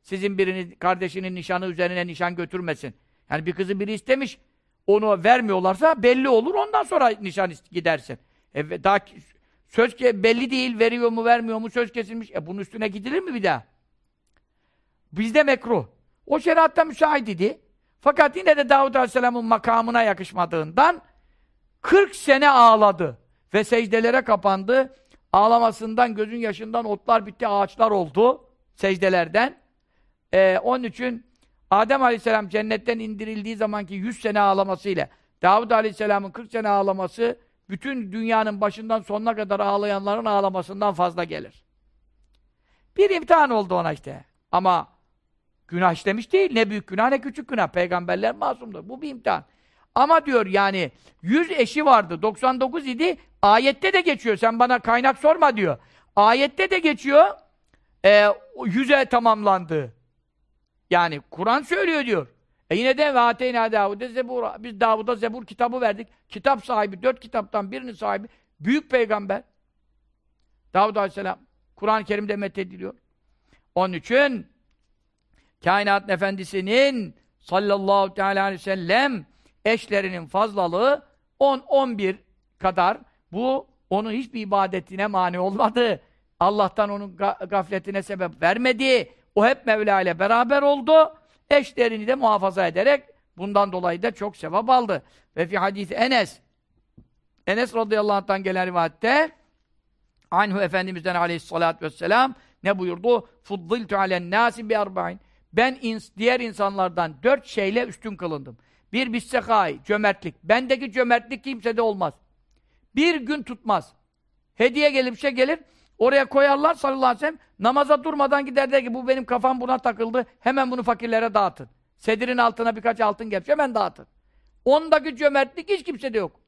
Sizin biriniz kardeşinin nişanı üzerine nişan götürmesin. Yani bir kızı biri istemiş, onu vermiyorlarsa belli olur, ondan sonra nişan gidersin. E, daha söz ke belli değil, veriyor mu vermiyor mu söz kesilmiş. E bunun üstüne gidilir mi bir daha? Bizde mekruh. O şeriatta müsait idi. Fakat yine de Davud Aleyhisselam'ın makamına yakışmadığından 40 sene ağladı ve secdelere kapandı. Ağlamasından, gözün yaşından otlar bitti, ağaçlar oldu secdelerden. Ee, onun için Adem Aleyhisselam cennetten indirildiği zamanki 100 sene ağlamasıyla Davud Aleyhisselam'ın 40 sene ağlaması bütün dünyanın başından sonuna kadar ağlayanların ağlamasından fazla gelir. Bir imtihan oldu ona işte. Ama günah işlemiş değil. Ne büyük günah ne küçük günah. Peygamberler masumdur. Bu bir imtihan. Ama diyor yani 100 eşi vardı. 99 idi. Ayette de geçiyor. Sen bana kaynak sorma diyor. Ayette de geçiyor. E, 100'e tamamlandı. Yani Kur'an söylüyor diyor. E yine de ve ateyna Davud'e zebur. Biz Davud'a zebur kitabı verdik. Kitap sahibi, dört kitaptan birinin sahibi. Büyük peygamber. Davud Aleyhisselam. Kur'an-ı Kerim'de methediliyor. Onun için kainat efendisinin sallallahu teala aleyhi ve sellem eşlerinin fazlalığı 10-11 kadar bu onun hiçbir ibadetine mani olmadı. Allah'tan onun gafletine sebep vermedi. O hep Mevla ile beraber oldu. Eşlerini de muhafaza ederek bundan dolayı da çok sevap aldı. Ve fi hadis Enes Enes radıyallahu anh'tan gelen rivayette Anhu Efendimiz'den aleyhissalatü vesselam ne buyurdu? Fuddiltu alen nasi bi arba'in ben ins diğer insanlardan dört şeyle üstün kılındım. Bir bissekai, cömertlik. Bendeki cömertlik kimsede olmaz. Bir gün tutmaz. Hediye gelir, bir şey gelir, oraya koyarlar sallallahu aleyhi ve sellem, namaza durmadan gider der ki bu benim kafam buna takıldı, hemen bunu fakirlere dağıtın. Sedirin altına birkaç altın gelmiş, hemen dağıtın. Ondaki cömertlik hiç kimsede yok.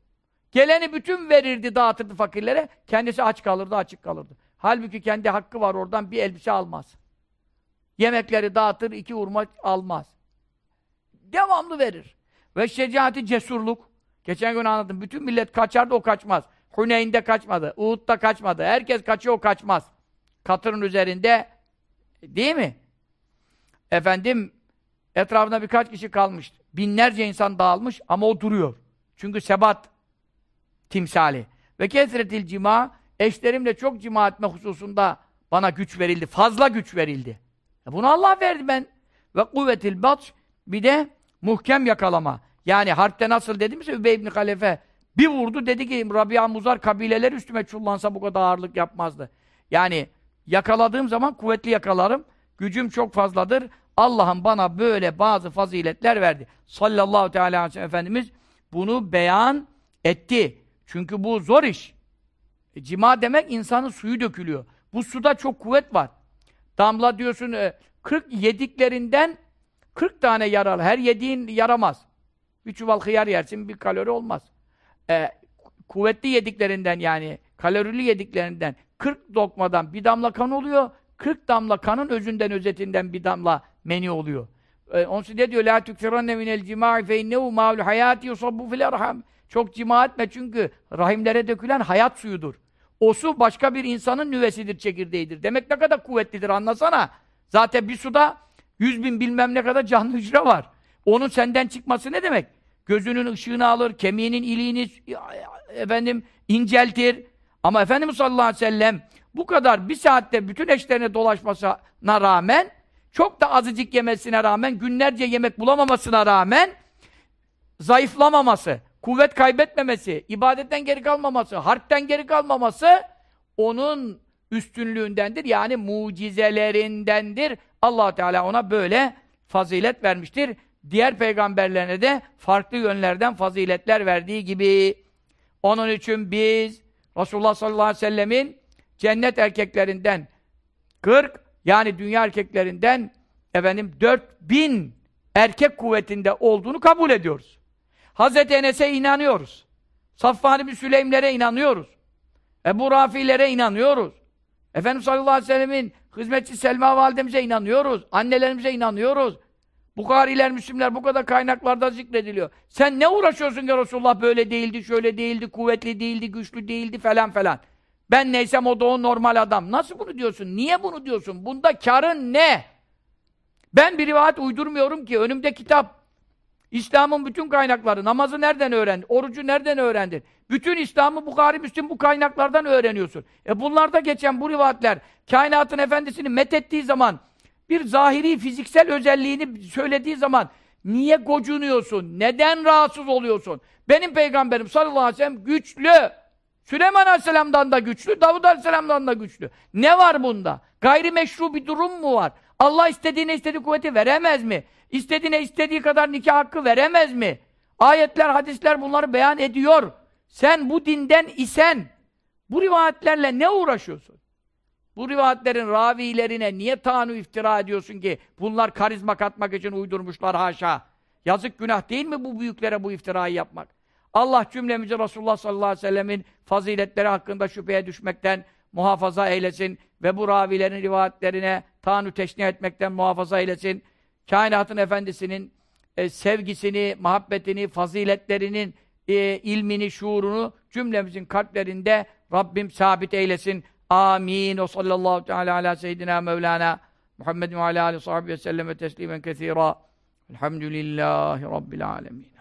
Geleni bütün verirdi, dağıtırdı fakirlere, kendisi aç kalırdı, açık kalırdı. Halbuki kendi hakkı var oradan bir elbise almaz. Yemekleri dağıtır, iki hurma almaz. Devamlı verir. Ve şecaati cesurluk. Geçen gün anlattım. Bütün millet kaçardı, o kaçmaz. Huneyn'de kaçmadı. Uhud'da kaçmadı. Herkes kaçıyor, kaçmaz. Katırın üzerinde değil mi? Efendim etrafında birkaç kişi kalmış. Binlerce insan dağılmış ama o duruyor. Çünkü sebat timsali. Ve kesretil cima eşlerimle çok cima etme hususunda bana güç verildi. Fazla güç verildi. E bunu Allah verdi ben. Ve kuvvetil batş bir de muhkem yakalama. Yani harpte nasıl dedimse Übey ibn Halefe bir vurdu dedi ki Rabia Muzar kabileler üstüme çullansa bu kadar ağırlık yapmazdı. Yani yakaladığım zaman kuvvetli yakalarım. Gücüm çok fazladır. Allah'ım bana böyle bazı faziletler verdi. Sallallahu teala aleyhi ve sellem Efendimiz bunu beyan etti. Çünkü bu zor iş. E, cima demek insanın suyu dökülüyor. Bu suda çok kuvvet var. Damla diyorsun 40 e, yediklerinden 40 tane yaralı. Her yediğin yaramaz. Bir çuval hıyar yersin bir kalori olmaz. Ee, kuvvetli yediklerinden yani kalorili yediklerinden 40 dokmadan bir damla kan oluyor. 40 damla kanın özünden özetinden bir damla meni oluyor. Ee, onun için ne diyor? La tukfiranne minel cima'i fe innehu ma'ul hayati yusabbu fil erham. Çok cima etme çünkü rahimlere dökülen hayat suyudur. O su başka bir insanın nüvesidir, çekirdeğidir. Demek ne kadar kuvvetlidir anlasana. Zaten bir suda yüz bin bilmem ne kadar canlı hücre var. Onun senden çıkması ne demek? Gözünün ışığını alır, kemiğinin iliğini efendim inceltir. Ama Efendimiz sallallahu aleyhi ve sellem bu kadar bir saatte bütün eşlerine dolaşmasına rağmen çok da azıcık yemesine rağmen günlerce yemek bulamamasına rağmen zayıflamaması, kuvvet kaybetmemesi, ibadetten geri kalmaması, harpten geri kalmaması onun üstünlüğündendir. Yani mucizelerindendir. allah Teala ona böyle fazilet vermiştir. Diğer peygamberlerine de farklı yönlerden faziletler verdiği gibi. Onun için biz Resulullah sallallahu aleyhi ve sellemin cennet erkeklerinden 40 yani dünya erkeklerinden efendim 4000 erkek kuvvetinde olduğunu kabul ediyoruz. Hazreti Enes'e inanıyoruz. Safvan bin Süleymlere inanıyoruz. Ebu Rafi'lere inanıyoruz. Efendimiz sallallahu aleyhi ve sellemin hizmetçi Selma validemize inanıyoruz. Annelerimize inanıyoruz. Bukhariler, Müslimler bu kadar kaynaklarda zikrediliyor. Sen ne uğraşıyorsun ki Resulullah böyle değildi, şöyle değildi, kuvvetli değildi, güçlü değildi falan falan. Ben neysem o da o normal adam. Nasıl bunu diyorsun? Niye bunu diyorsun? Bunda karın ne? Ben bir rivayet uydurmuyorum ki. Önümde kitap. İslam'ın bütün kaynakları. Namazı nereden öğrendin? Orucu nereden öğrendin? Bütün İslam'ı Bukhari Müslim bu kaynaklardan öğreniyorsun. E bunlarda geçen bu rivayetler kainatın efendisini methettiği zaman bir zahiri fiziksel özelliğini söylediği zaman niye gocunuyorsun? Neden rahatsız oluyorsun? Benim peygamberim sallallahu aleyhi ve sellem güçlü. Süleyman aleyhisselamdan da güçlü, Davud aleyhisselamdan da güçlü. Ne var bunda? Gayri meşru bir durum mu var? Allah istediğine istediği kuvveti veremez mi? İstediğine istediği kadar nikah hakkı veremez mi? Ayetler, hadisler bunları beyan ediyor. Sen bu dinden isen bu rivayetlerle ne uğraşıyorsun? Bu rivayetlerin ravilerine niye tanu iftira ediyorsun ki? Bunlar karizma katmak için uydurmuşlar haşa. Yazık günah değil mi bu büyüklere bu iftirayı yapmak? Allah cümlemizi Resulullah sallallahu aleyhi ve sellemin faziletleri hakkında şüpheye düşmekten muhafaza eylesin ve bu ravilerin rivayetlerine tanu teşnih etmekten muhafaza eylesin. Kainatın efendisinin e, sevgisini, muhabbetini, faziletlerinin e, ilmini, şuurunu cümlemizin kalplerinde Rabbim sabit eylesin. Amin. O sallallahu teala ala seyyidina Mevlana Muhammedin ve ala aleyhi ve selleme teslimen kethira. Elhamdülillahi Rabbil alemin.